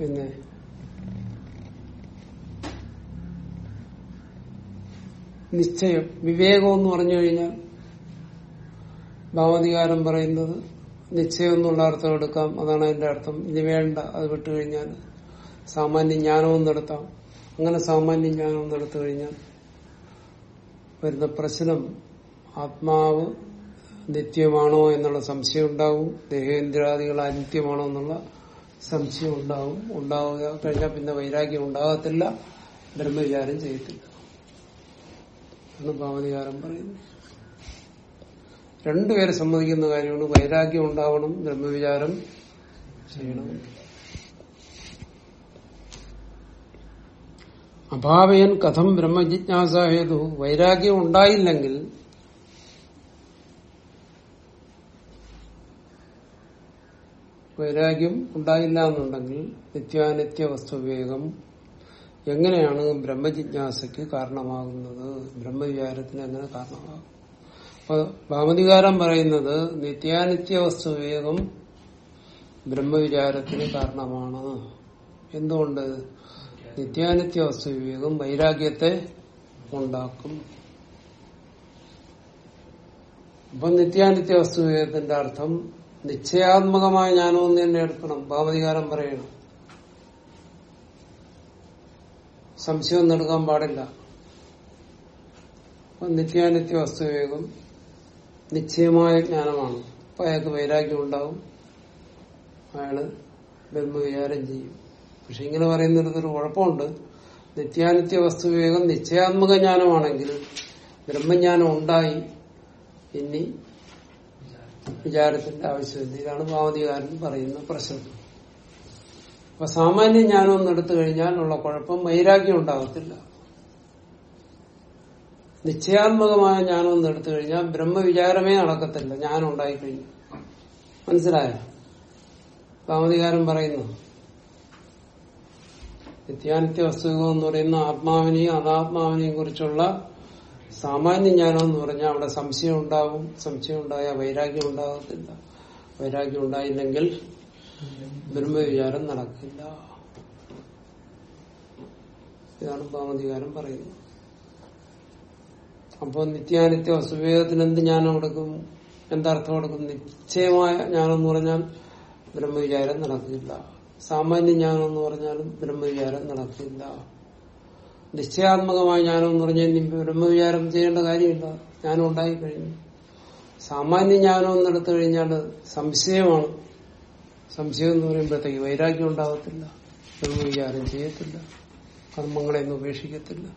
പിന്നെ. നിശ്ചയം. വിവേകം എന്ന് പറഞ്ഞു കഴിഞ്ഞാൽ ഭാവധികാരം പറയുന്നത് നിശ്ചയം എന്നുള്ള അർത്ഥം എടുക്കാം. അതാണ് അതിന്റെ അർത്ഥം. ഇനി വേണ്ട. അത് വിട്ടുകഴിഞ്ഞാൽ സാമാന്യ ജ്ഞാനവും നടത്താം. അങ്ങനെ സാമാന്യ ജ്ഞാനവും നടത്തു കഴിഞ്ഞാൽ വരുന്ന പ്രശ്നം ആത്മാവ് നിത്യമാണോ എന്നുള്ള സംശയം ഉണ്ടാവും. ദേഹേന്ദ്രാദികൾ അനിത്യമാണോ എന്നുള്ള സംശയം ഉണ്ടാവും. ഉണ്ടാവുക കഴിഞ്ഞാൽ പിന്നെ വൈരാഗ്യം ഉണ്ടാകത്തില്ല. ബ്രഹ്മവിചാരം ചെയ്യത്തില്ല. എന്ന് ഭാവതികാരം പറയുന്നു. രണ്ടുപേരെ സമ്മതിക്കുന്ന കാര്യമാണ് വൈരാഗ്യം ഉണ്ടാവണം ബ്രഹ്മവിചാരം ചെയ്യണം. അഭാവയൻ കഥം ബ്രഹ്മജിജ്ഞാസ ഹേതു വൈരാഗ്യം ഉണ്ടായില്ലെങ്കിൽ വൈരാഗ്യം ഉണ്ടായില്ല എന്നുണ്ടെങ്കിൽ നിത്യാനിത്യ വസ്തുവിവേകം എങ്ങനെയാണ് ബ്രഹ്മജിജ്ഞാസയ്ക്ക് കാരണമാകുന്നത്? ബ്രഹ്മവിചാരത്തിന് എങ്ങനെ കാരണമാകും? അപ്പൊ ഭാമതികാരം പറയുന്നത് നിത്യാനിത്യ വസ്തുവിവേകം ബ്രഹ്മവിചാരത്തിന് കാരണമാണ്. എന്തുകൊണ്ട്? നിത്യാനിത്യ വസ്തുവിവേകം വൈരാഗ്യത്തെ ഉണ്ടാക്കും. അപ്പൊ നിത്യാനിത്യ വസ്തുവിവേകത്തിന്റെ അർത്ഥം നിശ്ചയാത്മകമായ ജ്ഞാനവും തന്നെ എടുക്കണം. ഭാവധികാരം പറയണം. സംശയം നൽകാൻ പാടില്ല. നിത്യാനിത്യ വസ്തുവേഗം നിശ്ചയമായ ജ്ഞാനമാണ്. അപ്പൊ അയാൾക്ക് വൈരാഗ്യം ഉണ്ടാവും. അയാൾ ബ്രഹ്മവിചാരം ചെയ്യും. പക്ഷെ ഇങ്ങനെ പറയുന്നിടത്തൊരു കുഴപ്പമുണ്ട്. നിത്യാനിത്യ വസ്തുവേഗം നിശ്ചയാത്മക ജ്ഞാനമാണെങ്കിൽ ബ്രഹ്മജ്ഞാനം ഉണ്ടായി. ഇനി വിചാരത്തിന്റെ ആവശ്യമില്ല. ഇതാണ് ഭാവതികാരൻ പറയുന്ന പ്രശ്നം. അപ്പൊ സാമാന്യ ജ്ഞാനം ഒന്ന് എടുത്തു കഴിഞ്ഞാൽ ഉള്ള കുഴപ്പം വൈരാഗ്യം ഉണ്ടാകത്തില്ല നിശ്ചയാത്മകമായ ജ്ഞാനം ഒന്ന് എടുത്തു കഴിഞ്ഞാൽ ബ്രഹ്മവിചാരമേ നടക്കത്തില്ല. ജ്ഞാനം ഉണ്ടായിക്കഴിഞ്ഞു മനസ്സിലായോ? ഭാവതികാരൻ പറയുന്നു നിത്യാനിത്യ വസ്തുകം എന്ന് പറയുന്ന ആത്മാവിനെയും അതാത്മാവിനെയും കുറിച്ചുള്ള സാമാന്യ ജ്ഞാനം എന്ന് പറഞ്ഞാൽ അവിടെ സംശയം ഉണ്ടാവും സംശയം ഉണ്ടായാൽ വൈരാഗ്യം ഉണ്ടാകത്തില്ല വൈരാഗ്യം ഉണ്ടായില്ലെങ്കിൽ ബ്രഹ്മവിചാരം നടക്കില്ല. ഇതാണ് ഭാമതികാരം പറയുന്നത്. അപ്പോൾ നിത്യാനിത്യ അസുവേദത്തിന് എന്ത് ജ്ഞാനം കൊടുക്കും? എന്തർത്ഥം കൊടുക്കും? നിശ്ചയമായ ജ്ഞാനം എന്ന് പറഞ്ഞാൽ ബ്രഹ്മവിചാരം നടക്കില്ല. സാമാന്യ ജ്ഞാനം എന്ന് പറഞ്ഞാലും ബ്രഹ്മവിചാരം നടക്കില്ല. നിശ്ചയാത്മകമായ ജ്ഞാനം എന്ന് പറഞ്ഞാൽ ഇനി ബ്രഹ്മവിചാരം ചെയ്യേണ്ട കാര്യമില്ല. ജ്ഞാനം ഉണ്ടായി കഴിഞ്ഞു. സാമാന്യ ജ്ഞാനം എന്നെടുത്തു കഴിഞ്ഞാൽ സംശയമാണ്. സംശയം എന്ന് പറയുമ്പോഴത്തേക്ക് വൈരാഗ്യം ഉണ്ടാകത്തില്ല ബ്രഹ്മവിചാരം ചെയ്യത്തില്ല. കർമ്മങ്ങളെയൊന്നും ഉപേക്ഷിക്കത്തില്ല.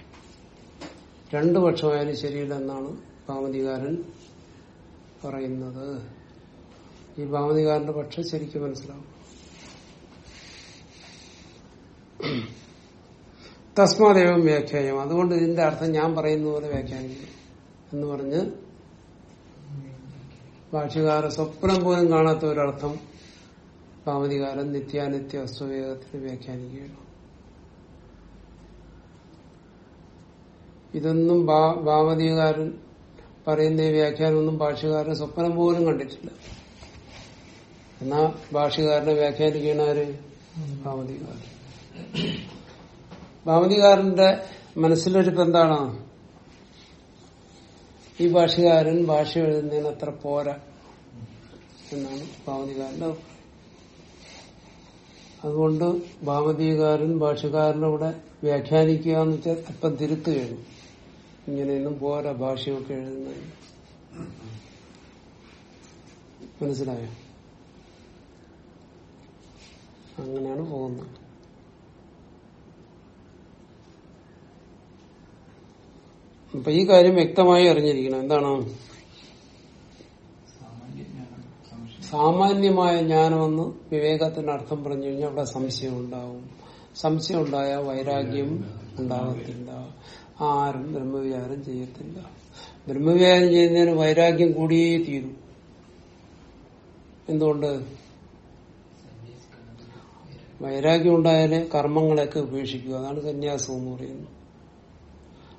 രണ്ടു പക്ഷമായാലും ശരിയില്ലെന്നാണ് ഭാമതികാരൻ പറയുന്നത്. ഈ ഭാമതികാരന്റെ പക്ഷം ശരിക്കും മനസ്സിലാവും. തസ്മാദേവം വ്യാഖ്യാനം അതുകൊണ്ട് ഇതിന്റെ അർത്ഥം ഞാൻ പറയുന്ന പോലെ വ്യാഖ്യാനിക്കും എന്ന് പറഞ്ഞ് ഭാഷകാര സ്വപ്നം പോലും കാണാത്ത ഒരർത്ഥം ഭാമതികാരൻ നിത്യാനിത്യ വസ്തുവേഗത്തിന് വ്യാഖ്യാനിക്കുകയാണ്. ഇതൊന്നും ഭാവതികാരൻ പറയുന്ന വ്യാഖ്യാനമൊന്നും ഭാഷകാരൻ സ്വപ്നം പോലും കണ്ടിട്ടില്ല. എന്നാ ഭാഷകാരനെ വ്യാഖ്യാനിക്കണ ആര്? ഭാമതികാരൻ ഭാമതികാരന്റെ മനസ്സിലൊരിപ്പ് എന്താണ് ഈ ഭാഷകാരൻ ഭാഷ എഴുതുന്നതിന് അത്ര പോരാ എന്നാണ് ഭാമതികാരന്റെ അതുകൊണ്ട് ഭാമതികാരൻ ഭാഷകാരനവിടെ കൂടെ വ്യാഖ്യാനിക്കുക എന്ന് വെച്ചാൽ അല്പം തിരുത്തുകയാണ് ഇങ്ങനെയൊന്നും പോരാ ഭാഷയൊക്കെ എഴുതുന്നതിന്. മനസ്സിലായോ? അങ്ങനെയാണ് പോകുന്നത്. അപ്പൊ ഈ കാര്യം വ്യക്തമായി അറിഞ്ഞിരിക്കണം. എന്താണ്? സാമാന്യമായ ജ്ഞാനമെന്ന് വിവേകത്തിന്റെ അർത്ഥം പറഞ്ഞു കഴിഞ്ഞാൽ അവിടെ സംശയം ഉണ്ടാവും സംശയം ഉണ്ടായ വൈരാഗ്യം ഉണ്ടാകത്തില്ല. ആരും ബ്രഹ്മവിചാരം ചെയ്യത്തില്ല. ബ്രഹ്മവിചാരം ചെയ്യുന്നതിന് വൈരാഗ്യം കൂടിയേ തീരും. എന്തുകൊണ്ട്? വൈരാഗ്യം ഉണ്ടായാലേ കർമ്മങ്ങളെയൊക്കെ ഉപേക്ഷിക്കുക അതാണ് സന്യാസം എന്ന് പറയുന്നത്.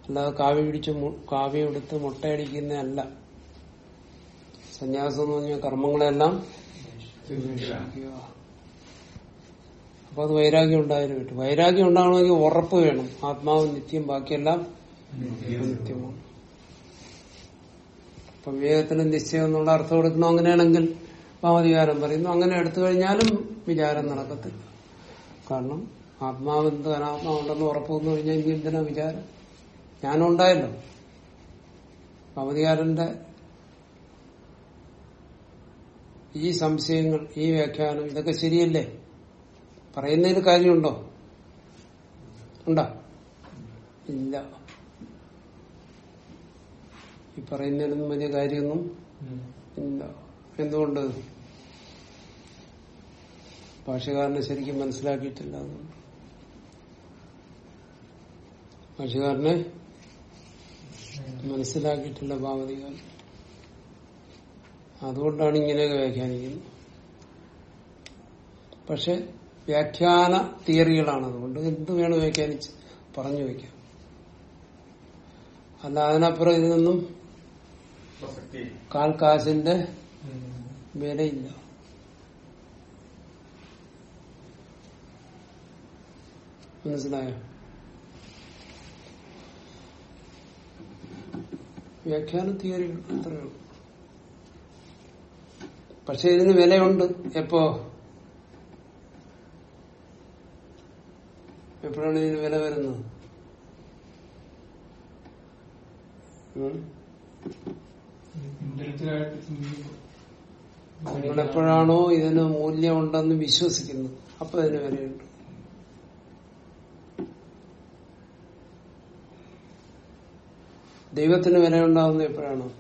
അല്ലാതെ കാവ്യ പിടിച്ച് കാവ്യം എടുത്ത് മുട്ടയടിക്കുന്നതല്ല. സന്യാസം എന്ന് പറഞ്ഞാൽ കർമ്മങ്ങളെല്ലാം അപ്പൊ അത് വൈരാഗ്യം ഉണ്ടായാലും കിട്ടും വൈരാഗ്യം ഉണ്ടാകണമെങ്കിൽ ഉറപ്പ് വേണം. ആത്മാവ് നിത്യം ബാക്കിയെല്ലാം നിത്യമാണ് അപ്പൊ വിവേകത്തിന് നിശ്ചയം എന്നുള്ള അർത്ഥം എടുക്കണം അങ്ങനെയാണെങ്കിൽ ഭാവധികാരം പറയുന്നു. അങ്ങനെ എടുത്തു കഴിഞ്ഞാലും വിചാരം നടക്കത്തില്ല. കാരണം ആത്മാവ് എന്ത് അനാത്മാവുണ്ടെന്ന് ഉറപ്പ് വന്നു കഴിഞ്ഞാൽ ഇനി എന്തിനാ വിചാരം? ജ്ഞാനം ഉണ്ടായല്ലോ അവധികാരന്റെ ഈ സംശയങ്ങൾ ഈ വ്യാഖ്യാനം ഇതൊക്കെ ശരിയല്ലേ? പറയുന്നതിന് കാര്യമുണ്ടോ? ഉണ്ടോ? ഇല്ല. ഈ പറയുന്നതിനൊന്നും വലിയ കാര്യമൊന്നും ഇല്ല. എന്തുകൊണ്ട്? ഭാഷകാരനെ ശരിക്കും മനസ്സിലാക്കിയിട്ടില്ല ഭാഷകാരനെ മനസ്സിലാക്കിയിട്ടില്ല ഭാഗതികൾ അതുകൊണ്ടാണ് ഇങ്ങനെയൊക്കെ വ്യാഖ്യാനിക്കുന്നത്. പക്ഷെ വ്യാഖ്യാന തിയറികളാണ് അതുകൊണ്ട് എന്ത് വേണം വ്യാഖ്യാനിച്ച് പറഞ്ഞു വയ്ക്കാം. അല്ല അതിനപ്പുറം ഇതിനൊന്നും പ്രസക്തി. കാൽ കാശിന്റെ വിലയില്ല. മനസ്സിലായോ? വ്യാഖ്യാന തിയറി അത്രയുള്ളൂ പക്ഷെ ഇതിന് വിലയുണ്ട്. എപ്പോ? എപ്പോഴാണ് ഇതിന് വില വരുന്നത്? നിങ്ങൾ എപ്പോഴാണോ ഇതിന് മൂല്യമുണ്ടെന്ന് വിശ്വസിക്കുന്നത് അപ്പൊ ഇതിന് വിലയുണ്ട്. ദൈവത്തിന് എപ്പോഴാണോ?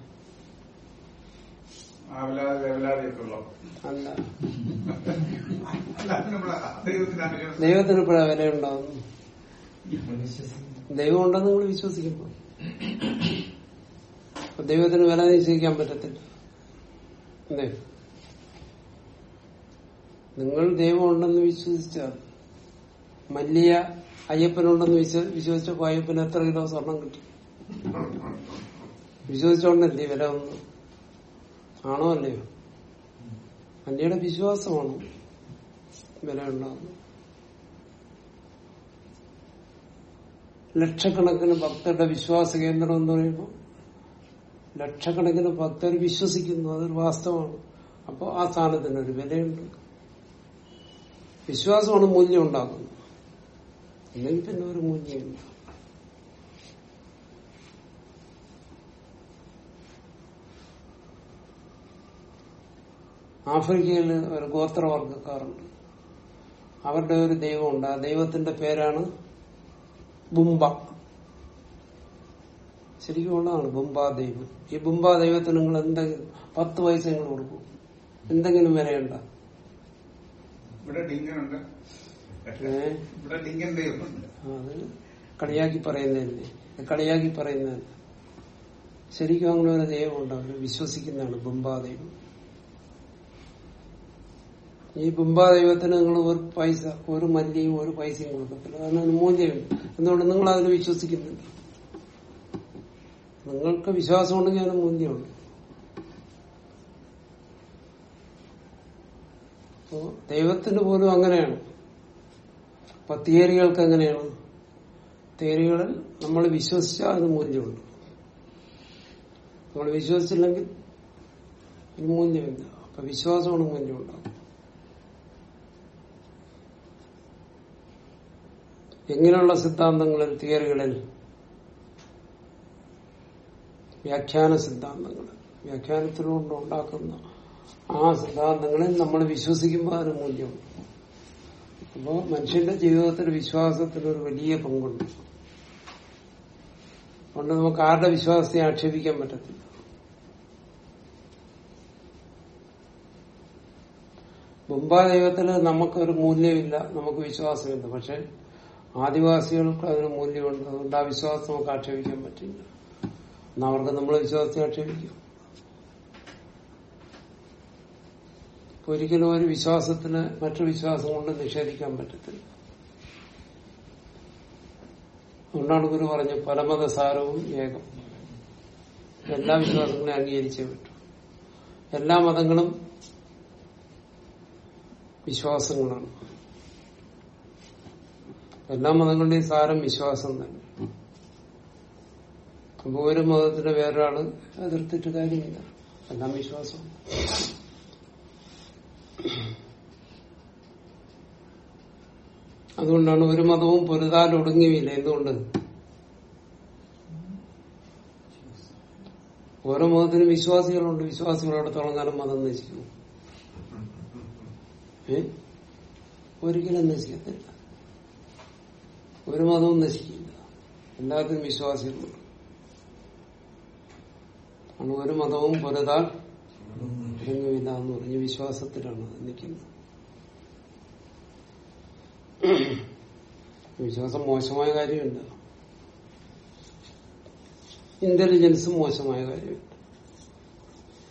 അല്ല. അല്ലാതെ നമ്മൾ ദൈവത്തിന്റെ ദൈവത്തിന് എപ്പോഴാ വില ഉണ്ടാവുന്നു ദൈവം ഉണ്ടെന്ന് നിങ്ങൾ വിശ്വസിക്കുമ്പോൾ. ദൈവത്തിന് വില നിശ്ചയിക്കാൻ പറ്റത്തില്ല. നിങ്ങൾ ദൈവം ഉണ്ടെന്ന് വിശ്വസിച്ച മല്ലിയ അയ്യപ്പനുണ്ടെന്ന് വിശ്വ- വിശ്വസിച്ചപ്പോ അയ്യപ്പന് എത്ര കിലോ സ്വർണം കിട്ടി? വിശ്വസിച്ചോണ്ടല്ലേ വില ഒന്ന് ആണോ അല്ലയോ? അന്യയുടെ വിശ്വാസമാണ് വില ഉണ്ടാകുന്നത് ലക്ഷക്കണക്കിന് ഭക്തരുടെ വിശ്വാസ കേന്ദ്രം എന്ന് പറയുമ്പോൾ ലക്ഷക്കണക്കിന് ഭക്തർ വിശ്വസിക്കുന്നു അതൊരു വാസ്തവമാണ്. അപ്പോൾ ആ സ്ഥാനത്തിന് ഒരു വിലയുണ്ട്. വിശ്വാസമാണ് മൂല്യം ഉണ്ടാക്കുന്നത് അല്ലെങ്കിൽ പിന്നെ ഒരു മൂല്യമില്ല. ആഫ്രിക്കയിൽ ഒരു ഗോത്രവർഗക്കാരുണ്ട് അവരുടെ ഒരു ദൈവമുണ്ട്. ആ ദൈവത്തിന്റെ പേരാണ് ബുംബ. ശരിക്കും ഉള്ളതാണ് ബുംബാ ദൈവം. ഈ ബുംബാ ദൈവത്തിന് നിങ്ങൾ എന്തെങ്കിലും പത്ത് പൈസ നിങ്ങൾ കൊടുക്കും. എന്തെങ്കിലും വിലയുണ്ട? അത് കളിയാക്കി പറയുന്നതല്ലേ? കളിയാക്കി പറയുന്നതല്ല. ശരിക്കും അങ്ങനെ ഒരു ദൈവമുണ്ട്. അവർ വിശ്വസിക്കുന്നതാണ് ബുംബാ ദൈവം. ഈ ബുംബാ ദൈവത്തിന് നിങ്ങൾ ഒരു പൈസ ഒരു മല്ലിയും ഒരു പൈസയും കൊടുക്കത്തില്ല. കാരണം മൂല്യം എന്തുകൊണ്ട് നിങ്ങൾ അതിൽ വിശ്വസിക്കുന്നില്ല? നിങ്ങൾക്ക് വിശ്വാസം ഉണ്ടെങ്കിൽ അതിന് മൂല്യമുണ്ട്. അപ്പോ ദൈവത്തിന് പോലും അങ്ങനെയാണ്. അപ്പൊ തിയറികൾക്ക് എങ്ങനെയാണ് തിയറികളിൽ നമ്മൾ വിശ്വസിച്ചാൽ അതിന് മൂല്യമുണ്ട്. നമ്മൾ വിശ്വസിച്ചില്ലെങ്കിൽ മൂല്യമില്ല. അപ്പൊ വിശ്വാസമാണ് മൂല്യം എങ്ങനെയുള്ള സിദ്ധാന്തങ്ങളിൽ തിയറികളിൽ? വ്യാഖ്യാന സിദ്ധാന്തങ്ങൾ. വ്യാഖ്യാനത്തിലൂടെ ഉണ്ടാക്കുന്ന ആ സിദ്ധാന്തങ്ങളിൽ നമ്മൾ വിശ്വസിക്കുമ്പോൾ അതിന് മൂല്യമുണ്ട് അപ്പോൾ മനുഷ്യന്റെ ജീവിതത്തിൽ വിശ്വാസത്തിന് ഒരു വലിയ പങ്കുണ്ട്. അതുകൊണ്ട് നമുക്ക് ആരുടെ വിശ്വാസത്തെ ആക്ഷേപിക്കാൻ പറ്റത്തില്ല. മുമ്പാ ദൈവത്തിൽ നമുക്കൊരു മൂല്യമില്ല നമുക്ക് വിശ്വാസമില്ല. പക്ഷെ ആദിവാസികൾക്ക് അതിന് മൂല്യമുണ്ട്. അതുകൊണ്ട് ആ വിശ്വാസം നമുക്ക് ആക്ഷേപിക്കാൻ പറ്റില്ല. എന്നാ അവർക്ക് നമ്മളെ വിശ്വാസത്തെ ആക്ഷേപിക്കും. ഒരിക്കലും ഒരു വിശ്വാസത്തിന് മറ്റു വിശ്വാസം കൊണ്ട് നിഷേധിക്കാൻ പറ്റത്തില്ല. അതുകൊണ്ടാണ് ഗുരു പറഞ്ഞു പരമതസാരവും ഏകം. എല്ലാ വിശ്വാസങ്ങളെയും അംഗീകരിച്ചേ പറ്റൂ. എല്ലാ മതങ്ങളും വിശ്വാസങ്ങളാണ്. എല്ലാ മതങ്ങളുടെയും സാരം വിശ്വാസം തന്നെ. അപ്പൊ ഒരു മതത്തിന്റെ വേറൊരാൾ എതിർത്തിട്ട് കാര്യമില്ല എല്ലാം വിശ്വാസം. അതുകൊണ്ടാണ് ഒരു മതവും പൊരുതാൽ ഒടുങ്ങിയില്ല എന്തുകൊണ്ട്? ഓരോ മതത്തിനും വിശ്വാസികളുണ്ട്. വിശ്വാസികളോട് കാലം മതം നശിക്കും ഒരിക്കലും നശിക്കത്തില്ല. ഒരു മതവും നശിക്കില്ല. എല്ലാത്തിനും വിശ്വാസികളുണ്ട് ആണ് ഒരു മതവും പൊരുതാൽ ഒടുങ്ങുമില്ല എന്ന് പറഞ്ഞ് വിശ്വാസത്തിലാണ് നിൽക്കുന്നത്. വിശ്വാസം മോശമായ കാര്യമില്ല. ഇന്റലിജൻസും മോശമായ കാര്യമില്ല.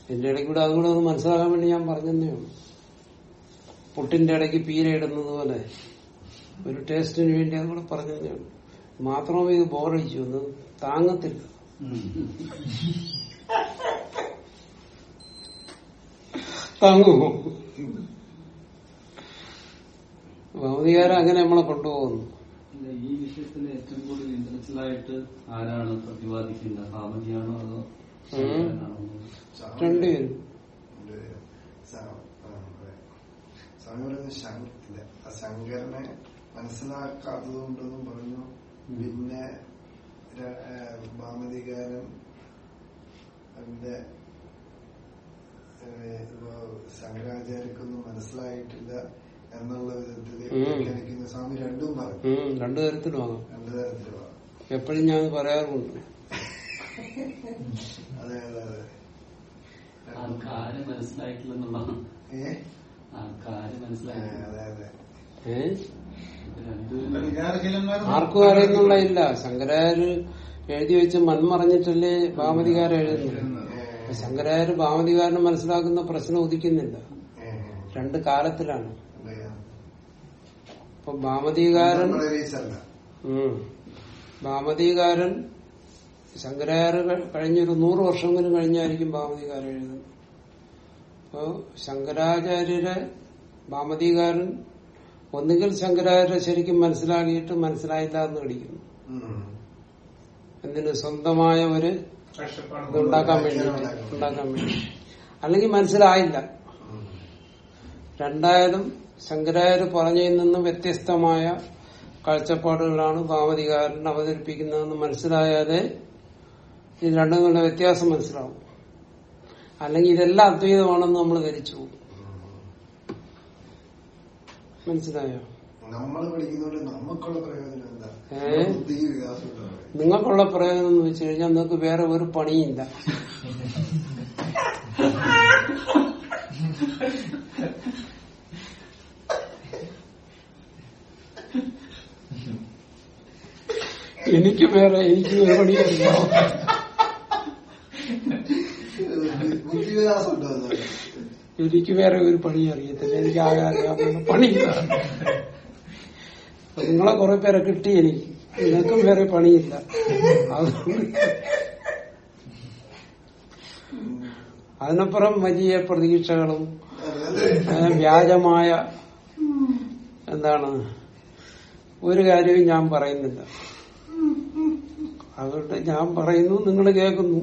എന്റെ ഇടയ്ക്ക് കൂടെ അതുകൂടെ ഒന്ന് മനസ്സിലാക്കാൻ വേണ്ടി ഞാൻ പറഞ്ഞതേ ഉള്ളൂ. പുട്ടിന്റെ ഇടയ്ക്ക് പീര ഇടുന്നത് പോലെ ഒരു ടേസ്റ്റിന് വേണ്ടി അതുകൂടെ പറഞ്ഞു ഉള്ളൂ മാത്രമേ ഇത് ബോറടിച്ചു ഒന്ന് താങ്ങത്തില്ല. താങ്ങുമോ ഭൗതികാരം അങ്ങനെ നമ്മളെ കൊണ്ടുപോകുന്നു. ഈ വിഷയത്തിന് ഏറ്റവും കൂടുതൽ ഇന്റലക്ച്വൽ ആയിട്ട് ആരാണ് പ്രതിപാദിക്കുന്നത് സാമജിയാണോ അതോ? രണ്ടുപേരും ശങ്കരനെ മനസ്സിലാക്കാത്തതുകൊണ്ടെന്നും പറഞ്ഞു. പിന്നെ ഭാമതികാരം ഭാമതികാരൻ അതിന്റെ ശങ്കരാചാര്യക്കൊന്നും മനസ്സിലായിട്ടില്ല എന്നുള്ള വിധത്തിൽ. വ്യാഖ്യാനിക്കുന്ന സ്വാമി രണ്ടും പറഞ്ഞു. രണ്ടു തരത്തിലുമാകും രണ്ടു തരത്തിലുമാകും എപ്പോഴും ഞാൻ പറയാറുണ്ട്. അതെ അതെ അതെ. ആൾക്ക് ആരും മനസ്സിലായിട്ടില്ലെന്നുള്ളതാണ്. ഏ? മനസ്സിലായി അതെ അതെ. ഏ? രണ്ടുപേരും വിചാരശീലന്മാരും ആർക്കും അറിയുന്നുള്ള ഇല്ല. ശങ്കരാചാര്യ എഴുതി വെച്ച് മൺമറഞ്ഞിട്ടല്ലേ ഭാമതികാരൻ എഴുതുന്നത്? ശങ്കരാചാര്യ ഭാമതികാരനെ മനസ്സിലാക്കുന്ന പ്രശ്നം ഉദിക്കുന്നില്ല. രണ്ട് കാലത്തിലാണ്. ഇപ്പൊ ഭാമതികാരൻ. ഭാമതികാരൻ ശങ്കരാചാര്യ കഴിഞ്ഞൊരു നൂറ് വർഷമെങ്കിലും കഴിഞ്ഞായിരിക്കും ഭാമതികാരൻ എഴുതുന്നത്. അപ്പോ ശങ്കരാചാര്യരെ ഭാമതികാരൻ ഒന്നുകിൽ ശങ്കരാചാര്യ ശരിക്കും മനസ്സിലാക്കിയിട്ട് മനസ്സിലായില്ല എന്ന് കടിക്കുന്നു എന്തിനു സ്വന്തമായ ഒരു ഉണ്ടാക്കാൻ വേണ്ടി ഉണ്ടാക്കാൻ വേണ്ടി. അല്ലെങ്കിൽ മനസ്സിലായില്ല. രണ്ടായാലും ശങ്കരാചാര്യ പറഞ്ഞതിൽ നിന്നും വ്യത്യസ്തമായ കാഴ്ചപ്പാടുകളാണ് ഭാവതികാരൻ അവതരിപ്പിക്കുന്നതെന്ന് മനസ്സിലായാലേ ഇത് രണ്ടും വ്യത്യാസം മനസ്സിലാവും. അല്ലെങ്കിൽ ഇതെല്ലാം അദ്വൈതമാണെന്ന് നമ്മൾ ധരിച്ചു പോകും. മനസ്സിലായോ? നമ്മൾ പഠിക്കുന്നതുകൊണ്ട് നമുക്കുള്ള പ്രയോജനം എന്താ? ബുദ്ധി വികാസം നിങ്ങൾക്കുള്ള പ്രയോജനം എന്ന് വെച്ച് കഴിഞ്ഞാൽ നിങ്ങൾക്ക് വേറെ ഒരു പണിയില്ല. എനിക്ക് വേറെ എനിക്ക് വേറെ പണി അറിയാമോ ബുദ്ധി വികാസം ഉണ്ടാവുന്നത് എനിക്ക് വേറെ ഒരു പണി അറിയത്തില്ല. എനിക്ക് ആകെ അപ്പൊ നിങ്ങളെ കുറെ പേരെ കിട്ടി എനിക്ക്. നിങ്ങൾക്കും വേറെ പണിയില്ല. അതിനപ്പുറം വലിയ പ്രതീക്ഷകളും വ്യാജമായ എന്താണ് ഒരു കാര്യവും ഞാൻ പറയുന്നില്ല. അതുകൊണ്ട് ഞാൻ പറയുന്നു നിങ്ങൾ കേൾക്കുന്നു.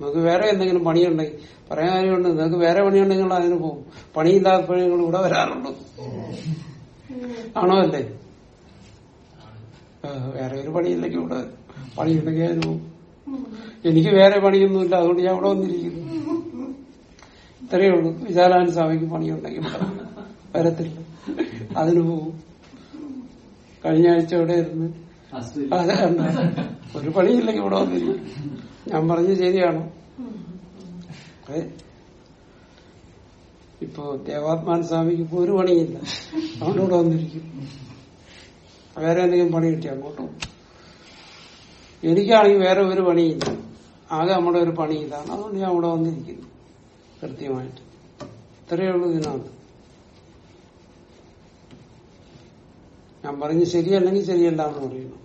നിങ്ങൾക്ക് വേറെ എന്തെങ്കിലും പണിയുണ്ടെങ്കിൽ പറയാൻ കാര്യമുണ്ട്. നിങ്ങൾക്ക് വേറെ പണിയുണ്ടെങ്കിൽ അതിന് പോകും. പണിയില്ലാത്തപ്പോഴേ നിങ്ങൾ ഇവിടെ വരാറുള്ളൂ ആണോ അല്ലേ? വേറെ ഒരു പണിയില്ലെങ്കിൽ ഇവിടെ. പണിയുണ്ടെങ്കിൽ അതിന് പോകും. എനിക്ക് വേറെ പണിയൊന്നുമില്ല. അതുകൊണ്ട് ഞാൻ ഇവിടെ വന്നിരിക്കുന്നു. ഇത്രയേ ഉള്ളൂ. വിശാലാനന്ദ സ്വാമിക്ക് പണിയുണ്ടെങ്കിൽ വരത്തില്ല. അതിന് പോകും. കഴിഞ്ഞ ആഴ്ച ഇവിടെ ഇരുന്ന് ഒരു പണിയില്ലെങ്കിൽ ഇവിടെ വന്നിരിക്കും. ഞാൻ പറഞ്ഞ ശരിയാണ്. ഇപ്പോ ദേവാത്മാൻ സ്വാമിക്ക് ഇപ്പൊ ഒരു പണിയില്ല. അതുകൊണ്ട് വന്നിരിക്കും. വേറെ എന്തെങ്കിലും പണി കിട്ടി അങ്ങോട്ടും എനിക്കാണെങ്കിൽ വേറെ ഒരു പണിയില്ല. ആകെ നമ്മുടെ ഒരു പണി ഇതാണ് അതുകൊണ്ട് ഞാൻ ഇവിടെ വന്നിരിക്കുന്നു. കൃത്യമായിട്ട്. ഇത്രയേ ഉള്ളൂ ഇതിനകത്ത്. ഞാൻ പറഞ്ഞ് ശരിയല്ലെങ്കിൽ ശരിയല്ല എന്ന് പറയുന്നു.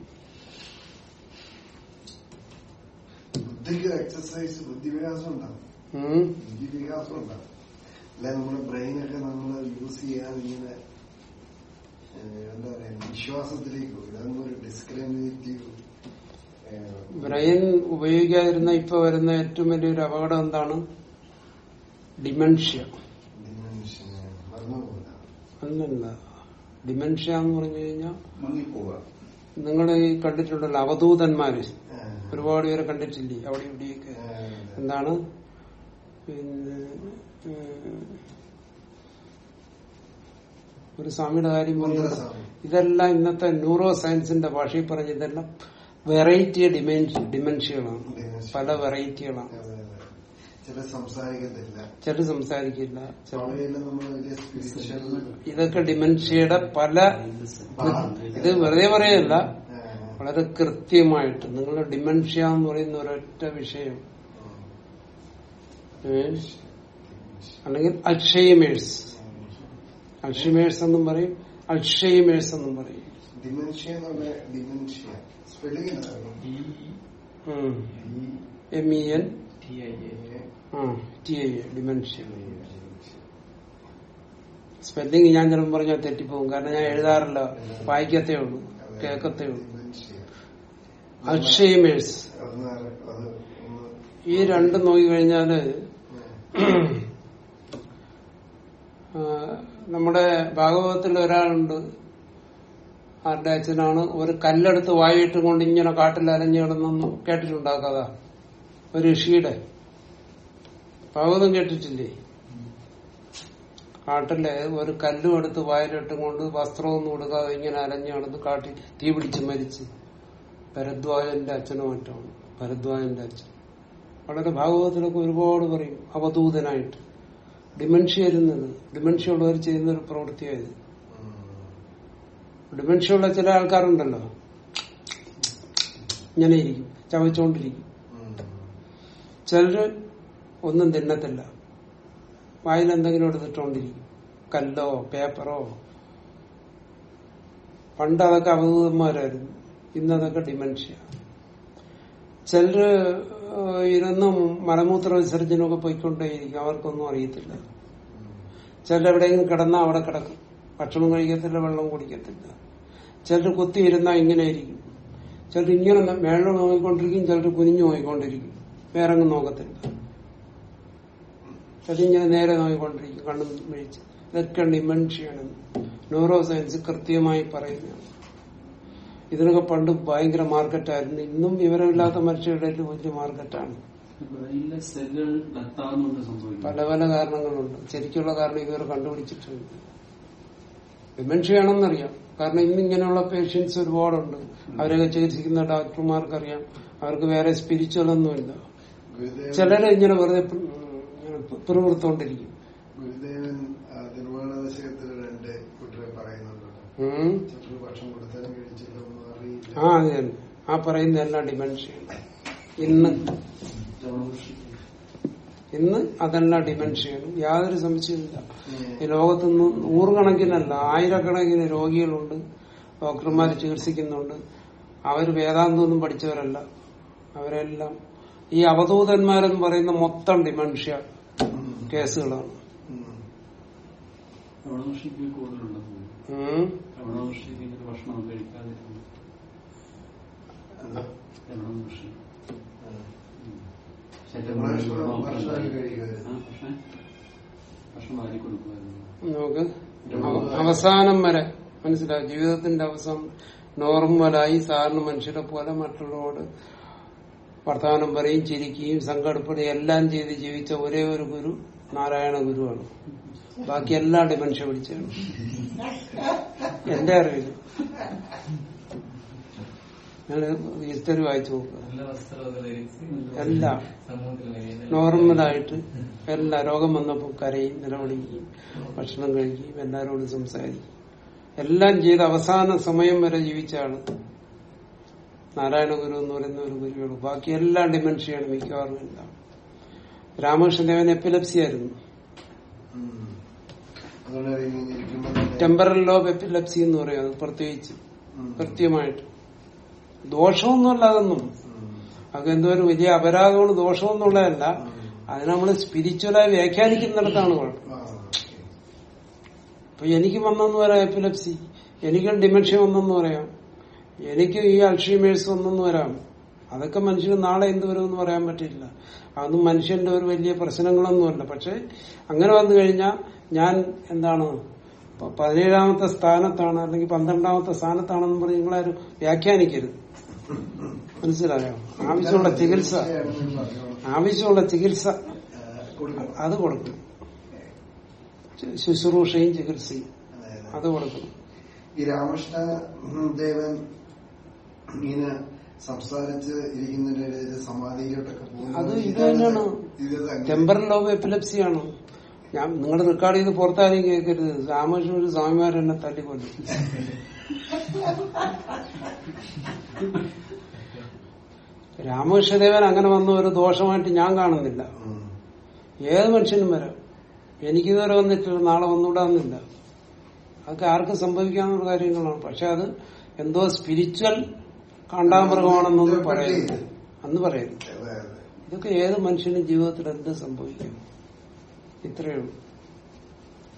ബുദ്ധിക്ക് എക്സസൈസ് ബുദ്ധിവികാസം ഉണ്ടാവും ബുദ്ധിവികാസം ബുദ്ധി ഉണ്ടാവും അല്ലെ നമ്മുടെ ബ്രെയിനൊക്കെ നമ്മൾ യൂസ് ചെയ്യാൻ ഇങ്ങനെ എന്താ പറയാ വിശ്വാസത്തിലേക്ക് ഇതൊന്നും ഒരു ഡിസ്ക്രിമിനേറ്റീവ് ബ്രെയിൻ ഉപയോഗിക്കാതിരുന്ന ഇപ്പൊ വരുന്ന ഏറ്റവും വലിയൊരു അപകടം എന്താണ്? ഡിമെൻഷ്യ അല്ലല്ല. ഡിമെൻഷ്യ എന്ന് പറഞ്ഞു കഴിഞ്ഞാൽ നിങ്ങൾ ഈ കണ്ടിട്ടുണ്ടല്ലോ അവധൂതന്മാര്. ഒരുപാട് പേരെ കണ്ടിട്ടില്ലേ? അവിടെ ഇവിടെയൊക്കെ. എന്താണ്? പിന്നെ ഒരു സ്വാമിയുടെ കാര്യം പറഞ്ഞു ഇതെല്ലാം ഇന്നത്തെ ന്യൂറോ സയൻസിന്റെ ഭാഷയിൽ പറഞ്ഞ ഇതെല്ലാം വെറൈറ്റി ഡിമെൻഷൻ ഡിമെൻഷ്യകളാണ് Dementia. പല വെറൈറ്റികളാണ് ചില സംസാരിക്കത്തില്ല. ചിലർ സംസാരിക്കില്ല. ഇതൊക്കെ ഡിമെൻഷ്യയുടെ പല ഇത് വെറുതെ പറയല്ല വളരെ കൃത്യമായിട്ട് നിങ്ങളുടെ ഡിമെൻഷ്യ എന്ന് പറയുന്ന ഒരൊറ്റ വിഷയം? അല്ലെങ്കിൽ അക്ഷയമേഴ്സ് അക്ഷയമേഴ്സ് എന്നും പറയും അക്ഷയമേഴ്സ് എന്നും പറയും. Dementia spelling M E N. T I dementia. Spelling ഞാൻ ചിലപ്പോൾ പറഞ്ഞാൽ തെറ്റിപ്പോകും കാരണം ഞാൻ എഴുതാറില്ല. വായിക്കത്തേ ഉള്ളൂ. കേൾക്കത്തേ ഉള്ളൂ. ഒന്ന് ഈ രണ്ട് നോക്കിക്കഴിഞ്ഞാൽ നമ്മുടെ ഭാഗവതത്തിൽ ഒരാളുണ്ട്. ആരുടെ അച്ഛനാണ്? ഒരു കല്ലെടുത്ത് വായിട്ട് കൊണ്ട് ഇങ്ങനെ കാട്ടിൽ അലഞ്ഞു കിടന്നൊന്നും കേട്ടിട്ടുണ്ടോ കഥ ഒരു ഋഷിയുടെ. ഭാഗവതം കേട്ടിട്ടില്ലേ? കാട്ടിലെ ഒരു കല്ലും എടുത്ത് വായിലിട്ടും കൊണ്ട് വസ്ത്രമൊന്നും കൊടുക്കാതെ ഇങ്ങനെ അലഞ്ഞു കിടന്ന് കാട്ടിൽ തീ പിടിച്ച് മരിച്ച്. ഭരദ്വാജന്റെ അച്ഛനോ മറ്റോ? ഭരദ്വാജന്റെ അച്ഛൻ. വളരെ ഭാഗവതത്തിലൊക്കെ ഒരുപാട് പറയും അവധൂതനായിട്ട്. ഡിമെൻഷ്യ ഇരുന്നത് ഡിമെൻഷ്യ ഉള്ളവർ ചെയ്യുന്ന ഒരു പ്രവൃത്തിയായത്. ഡിമെൻഷ്യ ഉള്ള ചില ആൾക്കാരുണ്ടല്ലോ. ഇങ്ങനെ ഇരിക്കും ചവച്ചോണ്ടിരിക്കും. ചിലര് ഒന്നും തിന്നത്തില്ല. വായിൽ എന്തെങ്കിലും എടുത്തിട്ടോണ്ടിരിക്കും. കല്ലോ പേപ്പറോ. പണ്ട് അതൊക്കെ അവധൂതന്മാരായിരുന്നു. ഇന്നതൊക്കെ ഡിമെൻഷ്യ ചിലര് ഇരുന്ന് ഇരുന്നും മലമൂത്ര വിസർജനമൊക്കെ പോയിക്കൊണ്ടേയിരിക്കും. അവർക്കൊന്നും അറിയത്തില്ല. ചിലരെവിടെയെങ്കിലും കിടന്നാൽ അവിടെ കിടക്കും. ഭക്ഷണം കഴിക്കത്തില്ല വെള്ളം കുടിക്കത്തില്ല. ചിലർ കുത്തിയിരുന്നാൽ ഇങ്ങനെ ഇരിക്കും ചിലർ ഇങ്ങനെ മേളിൽ നോക്കിക്കൊണ്ടിരിക്കും ചിലർ കുനിഞ്ഞു നോക്കിക്കൊണ്ടിരിക്കും വേറെ അങ്ങ് നോക്കത്തില്ല ചിലരിങ്ങനെ നേരെ നോക്കിക്കൊണ്ടിരിക്കും കണ്ണും മിഴിച്ച്. ഇതൊക്കെ ഡിമെൻഷ്യയാണ് ന്യൂറോ സയൻസ് കൃത്യമായി പറയുന്നതാണ്. ഇതിനൊക്കെ പണ്ട് ഭയങ്കര മാർക്കറ്റായിരുന്നു. ഇന്നും വിവരമില്ലാത്ത മനുഷ്യരുടെ വലിയ മാർക്കറ്റാണ്. പല പല കാരണങ്ങളുണ്ട്. ശരിക്കുള്ള കാരണം ഇവർ കണ്ടുപിടിച്ചിട്ടുണ്ട്. ഡിമെൻഷ്യയാണെന്നറിയാം കാരണം ഇന്ന് ഇങ്ങനെയുള്ള പേഷ്യൻസ് ഒരുപാടുണ്ട്. അവരൊക്കെ ചികിത്സിക്കുന്ന ഡോക്ടർമാർക്കറിയാം. അവർക്ക് വേറെ സ്പിരിച്വൽ ഒന്നുമില്ല ചിലര് ഇങ്ങനെ വെറുതെ പ്- ഇങ്ങനെ പിറുപിറുത്തോണ്ടിരിക്കും. ഗുരുദേവൻ ആ, ദശകത്തിൽ രണ്ട് കുട്ടികളെ പറയുന്നുണ്ട് ഉം. ചിലർ ഭക്ഷണം കൊടുത്താലും കഴിച്ചില്ല ഒന്നും അറിയില്ല ആ അത് തന്നെ ആ പറയുന്ന എല്ലാം ഡിമെൻഷനും ഇന്ന്. ഇന്ന് അതെല്ലാം ഡിമെൻഷനും യാതൊരു സംശയമില്ല ഈ ലോകത്ത് നിന്ന് നൂറുകണക്കിനല്ല ആയിരക്കണക്കിന് രോഗികളുണ്ട്. ഡോക്ടർമാർ ചികിത്സിക്കുന്നുണ്ട്. അവർ വേദാന്തമൊന്നും പഠിച്ചവരല്ല. അവരെല്ലാം ഈ അവധൂതന്മാരെന്ന് പറയുന്ന മൊത്തം ഡിമെൻഷ്യ കേസുകളാണ്. ഭക്ഷണം കഴിക്കാതിരുന്നു. നമുക്ക് അവസാനം വരെ മനസ്സിലാവും ജീവിതത്തിന്റെ അവസാനം നോർമലായി സാധാരണ മനുഷ്യരെ പോലെ മറ്റുള്ളവരോട് വർത്തമാനം പറയും ചിരിക്കുകയും സങ്കടപ്പെടുകയും എല്ലാം ചെയ്ത് ജീവിച്ച ഒരേ ഒരു ഗുരു നാരായണ ഗുരുവാണ്. ബാക്കി എല്ലാം ഡിമെൻഷ്യ പിടിച്ചാണ്. എന്റെ അറിവിൽ ഞാൻ ഹിസ്റ്ററി വായിച്ചു നോക്കുക എല്ലാ നോർമലായിട്ട് എല്ലാ രോഗം വന്നപ്പോൾ കരയും നിലവിളിക്കുകയും ഭക്ഷണം കഴിക്കുകയും എല്ലാവരോടും സംസാരിക്കും. എല്ലാം ചെയ്ത് അവസാന സമയം വരെ ജീവിച്ചാണ് നാരായണ ഗുരു എന്ന് പറയുന്ന ഒരു ഗുരുവുള്ളൂ ബാക്കി എല്ലാ ഡിമെൻഷ്യയാണ് മിക്കവാറും എല്ലാം. രാമകൃഷ്ണദേവൻ എപ്പിലപ്സി ആയിരുന്നു. ടെമ്പറൽ ലോബ് എപ്പിലപ്സി എന്ന് പറയും. അത് പ്രത്യേകിച്ച് കൃത്യമായിട്ട്. ദോഷമൊന്നുമല്ല അതൊന്നും. അതൊക്കെ എന്തോ ഒരു വലിയ അപരാധമാണ് ദോഷമൊന്നുള്ളതല്ല അത് നമ്മൾ സ്പിരിച്വലായി വ്യാഖ്യാനിക്കുന്നിടത്താണ് കുഴപ്പം. ഇപ്പൊ എനിക്ക് വന്നെന്ന് പറയാം എപ്പിലപ്സി എനിക്കും ഡിമെൻഷ്യ വന്നെന്ന് പറയാം. എനിക്ക് ഈ അൾഷീമേഴ്സ് വന്നെന്ന് വരാം അതൊക്കെ മനുഷ്യന് നാളെ എന്ത് വരുമെന്ന് പറയാൻ പറ്റില്ല. അതൊന്നും മനുഷ്യന്റെ ഒരു വലിയ പ്രശ്നങ്ങളൊന്നുമല്ല. പക്ഷെ അങ്ങനെ വന്നു കഴിഞ്ഞാൽ ഞാൻ എന്താണ് പ- പതിനേഴാമത്തെ സ്ഥാനത്താണ് അല്ലെങ്കിൽ പന്ത്രണ്ടാമത്തെ സ്ഥാനത്താണെന്ന് പറഞ്ഞ് നിങ്ങളാരും വ്യാഖ്യാനിക്കരുത്. മനസ്സിലായോ? ആവശ്യമുള്ള ചികിത്സ. ആവശ്യമുള്ള ചികിത്സ അത് കൊടുക്കും. ശുശ്രൂഷയും ചികിത്സയും അതെ, കൊടുക്കണം ഈ രാമകൃഷ്ണ ദേവൻ ഇങ്ങനെ സംസാരിച്ച് ഇരിക്കുന്നതിന്റെ സമാധിയിലോട്ടൊക്കെ അത് ഇത് തന്നെയാണ്. ടെമ്പറൽ ലോബ് എപ്പിലപ്സിയാണ് ഞാൻ നിങ്ങളുടെ റെക്കോർഡ് ചെയ്ത് പുറത്താരെയും കേൾക്കരുത് രാമകൃഷ്ണൻ ഒരു സ്വാമിമാരെന്നെ തല്ലിക്കൊല്ലു. രാമകൃഷ്ണദേവൻ അങ്ങനെ വന്ന ഒരു ദോഷമായിട്ട് ഞാൻ കാണുന്നില്ല. ഏത് മനുഷ്യനും വരാം. എനിക്കിതുവരെ വന്നിട്ടില്ല. നാളെ വന്നുകൂടാന്നില്ല അതൊക്കെ ആർക്കും സംഭവിക്കാവുന്ന കാര്യങ്ങളാണ്. പക്ഷെ അത് എന്തോ സ്പിരിച്വൽ കാണ്ടാമൃഗമാണെന്നൊന്നും പറയുന്നില്ല. അന്ന് അതെ. ഇതൊക്കെ ഏത് മനുഷ്യനും ജീവിതത്തിൽ എന്ത് സംഭവിക്കും? ഇത്രയേ ഉള്ളൂ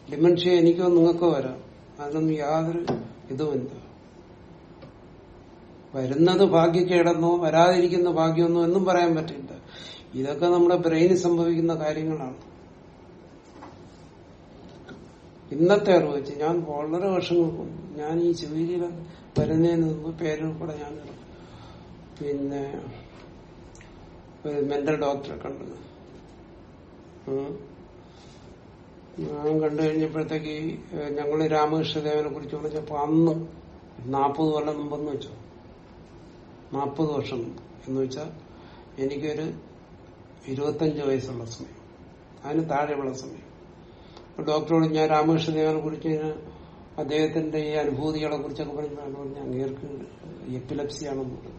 ഡിമെൻഷ്യ എനിക്കോ നിങ്ങൾക്കോ വരാം. അതിനൊന്നും യാതൊരു ഇതുമില്ല. വരുന്നത് ഭാഗ്യക്കേടെന്നോ വരാതിരിക്കുന്ന ഭാഗ്യമൊന്നോ എന്നും പറയാൻ പറ്റില്ല. ഇതൊക്കെ നമ്മുടെ ബ്രെയിനിൽ സംഭവിക്കുന്ന കാര്യങ്ങളാണ്. ഇന്നത്തെ അറിവ് വെച്ച് ഞാൻ വളരെ വർഷങ്ങൾക്ക് ഞാൻ ഈ ശിവഗിരിയിൽ വരുന്നതിന് മുമ്പ് പേരിൽ കൂടെ ഞാൻ പിന്നെ ഒരു മെന്റൽ ഡോക്ടറെ കണ്ടു ഉം. ഞാൻ കണ്ടു കഴിഞ്ഞപ്പോഴത്തേക്ക് ഞങ്ങൾ രാമകൃഷ്ണദേവനെ കുറിച്ച് പറഞ്ഞപ്പോ അന്ന് നാൽപ്പത് കൊല്ലം മുമ്പെന്ന് വെച്ചോ. നാൽപ്പത് വർഷം എന്ന് വെച്ചാൽ എനിക്കൊരു ഇരുപത്തഞ്ച് വയസ്സുള്ള സമയം. അതിന് താഴെയുള്ള സമയം. അപ്പൊ ഡോക്ടറോട് ഞാൻ രാമകൃഷ്ണദേവനെ കുറിച്ച് അദ്ദേഹത്തിന്റെ ഈ അനുഭൂതികളെ കുറിച്ചൊക്കെ പറഞ്ഞാണ് പറഞ്ഞ അങ്ങേർക്ക് പറഞ്ഞത്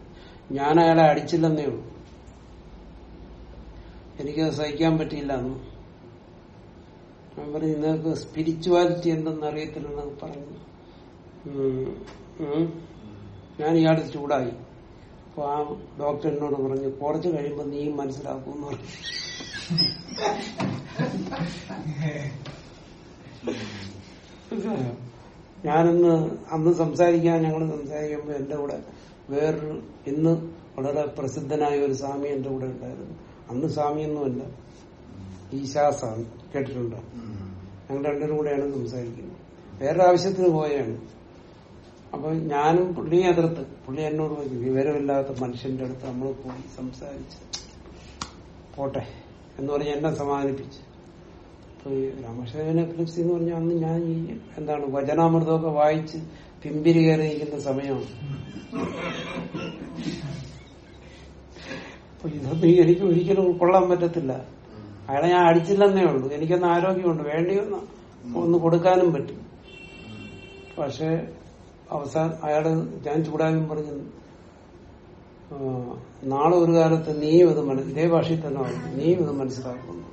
ഞാൻ അയാളെ അടിച്ചില്ലെന്നേ ഉള്ളൂ. എനിക്കത് സഹിക്കാൻ പറ്റിയില്ല എന്ന് പറഞ്ഞു നിങ്ങൾക്ക് സ്പിരിച്വാലിറ്റി എന്തെന്ന് അറിയത്തില്ലെന്ന് പറഞ്ഞു. ഞാൻ ഇയാൾ ചൂടായി അപ്പൊ ആ ഡോക്ടർ എന്നോട് പറഞ്ഞു കുറച്ച് കഴിയുമ്പോ നീ മനസ്സിലാക്കുമെന്ന് പറഞ്ഞു? ഞാനിന്ന് അന്ന് സംസാരിക്കാൻ ഞങ്ങൾ സംസാരിക്കുമ്പോ എന്റെ കൂടെ വേറൊരു ഇന്ന് വളരെ പ്രസിദ്ധനായ ഒരു സ്വാമി എന്റെ കൂടെ ഉണ്ടായിരുന്നു അന്ന് സ്വാമിയൊന്നുമല്ല ഈശാസാണ് കേട്ടിട്ടുണ്ടോ? ഞങ്ങൾ രണ്ടുപേരും കൂടെയാണ് സംസാരിക്കുന്നത്. വേറെ ആവശ്യത്തിന് പോയാണ്. അപ്പൊ ഞാനും പുള്ളി എതിർത്ത് പുള്ളി എന്നോട് പറഞ്ഞു വിവരമില്ലാത്ത മനുഷ്യന്റെ അടുത്ത് നമ്മൾ പോയി സംസാരിച്ച് പോട്ടെ എന്ന് പറഞ്ഞ് എന്നെ സമാധാനിപ്പിച്ച് അപ്പൊ ഈ രാമകൃഷ്ണനെ എക്ലിപ്സി എന്ന് പറഞ്ഞാൽ അന്ന് ഞാൻ ഈ എന്താണ് വചനാമൃതമൊക്കെ വായിച്ച് പിമ്പിരി കയറിയിരിക്കുന്ന സമയമാണ്. അപ്പൊ ഇതൊന്നും എനിക്ക് ഒരിക്കലും ഉൾക്കൊള്ളാൻ പറ്റത്തില്ല. അയാളെ ഞാൻ അടിച്ചില്ലെന്നേ ഉള്ളൂ. എനിക്കൊന്ന് ആരോഗ്യമുണ്ട്. വേണ്ടി ഒന്ന് കൊടുക്കാനും പറ്റും. പക്ഷെ അവസാനം അയാൾ ഞാൻ ചൂടാകും പറഞ്ഞു. നാളെ ഒരു കാലത്ത് നീയും ഇത് മനസ്സിലാക്കും ഇതേ ഭാഷയിൽ തന്നെ നീയും ഇത് മനസ്സിലാക്കുന്നു.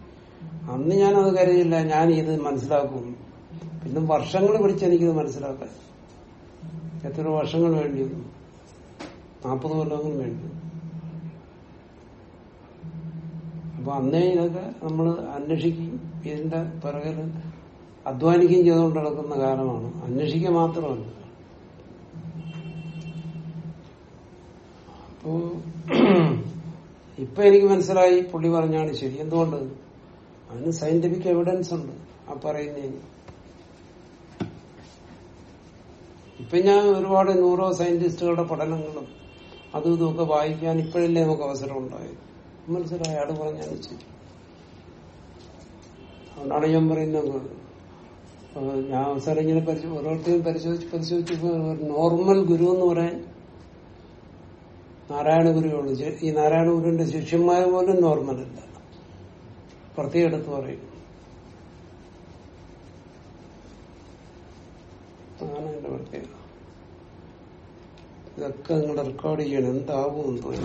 അന്ന് ഞാനത് കരുതിയില്ല. ഞാൻ ഇത് മനസ്സിലാക്കുന്നു പിന്നെ വർഷങ്ങൾ പിടിച്ച് എനിക്കിത് മനസ്സിലാക്കാൻ. എത്ര വർഷങ്ങൾ വേണ്ടി വന്നു നാൽപ്പത് കൊല്ലമെങ്കിലും വേണ്ടി അപ്പൊ അന്നേ ഇതൊക്കെ നമ്മൾ അന്വേഷിക്കുകയും ഇതിന്റെ പിറകിൽ അധ്വാനിക്കുകയും ചെയ്തുകൊണ്ട് നടക്കുന്ന കാലമാണ്. അന്വേഷിക്കുക മാത്രമല്ല. അപ്പോ ഇപ്പൊ എനിക്ക് മനസ്സിലായി പുള്ളി പറഞ്ഞാണ് ശരി. എന്തുകൊണ്ട്? അതിന് സയന്റിഫിക് എവിഡൻസ് ഉണ്ട്. ആ പറയുന്നതിന്. ഇപ്പൊ ഞാൻ ഒരുപാട് ന്യൂറോ സയന്റിസ്റ്റുകളുടെ പഠനങ്ങളും അതും ഇതുമൊക്കെ വായിക്കാൻ ഇപ്പോഴല്ലേ നമുക്ക് അവസരം ഉണ്ടായത്. മനസ്സിലായി അയാൾ പറഞ്ഞാൽ ശരി അതുകൊണ്ടാണ് ഞാൻ പറയുന്നത് ഞാൻ അവസരം ഇങ്ങനെ ഓരോരുത്തരും പരിശോധിച്ച് പരിശോധിച്ചപ്പോ നോർമൽ ഗുരു എന്ന് പറയാൻ നാരായണ ഗുരുവുള്ളൂ ഈ നാരായണ ഗുരുവിന്റെ ശിഷ്യന്മാർ പോലും നോർമൽ അല്ല. പ്രത്യേകം എടുത്ത് പറയും. അങ്ങനെ എന്റെ പ്രത്യേകത. ഇതൊക്കെ നിങ്ങൾ റെക്കോർഡ് ചെയ്യണം. എന്താവും തോന്നുന്നു.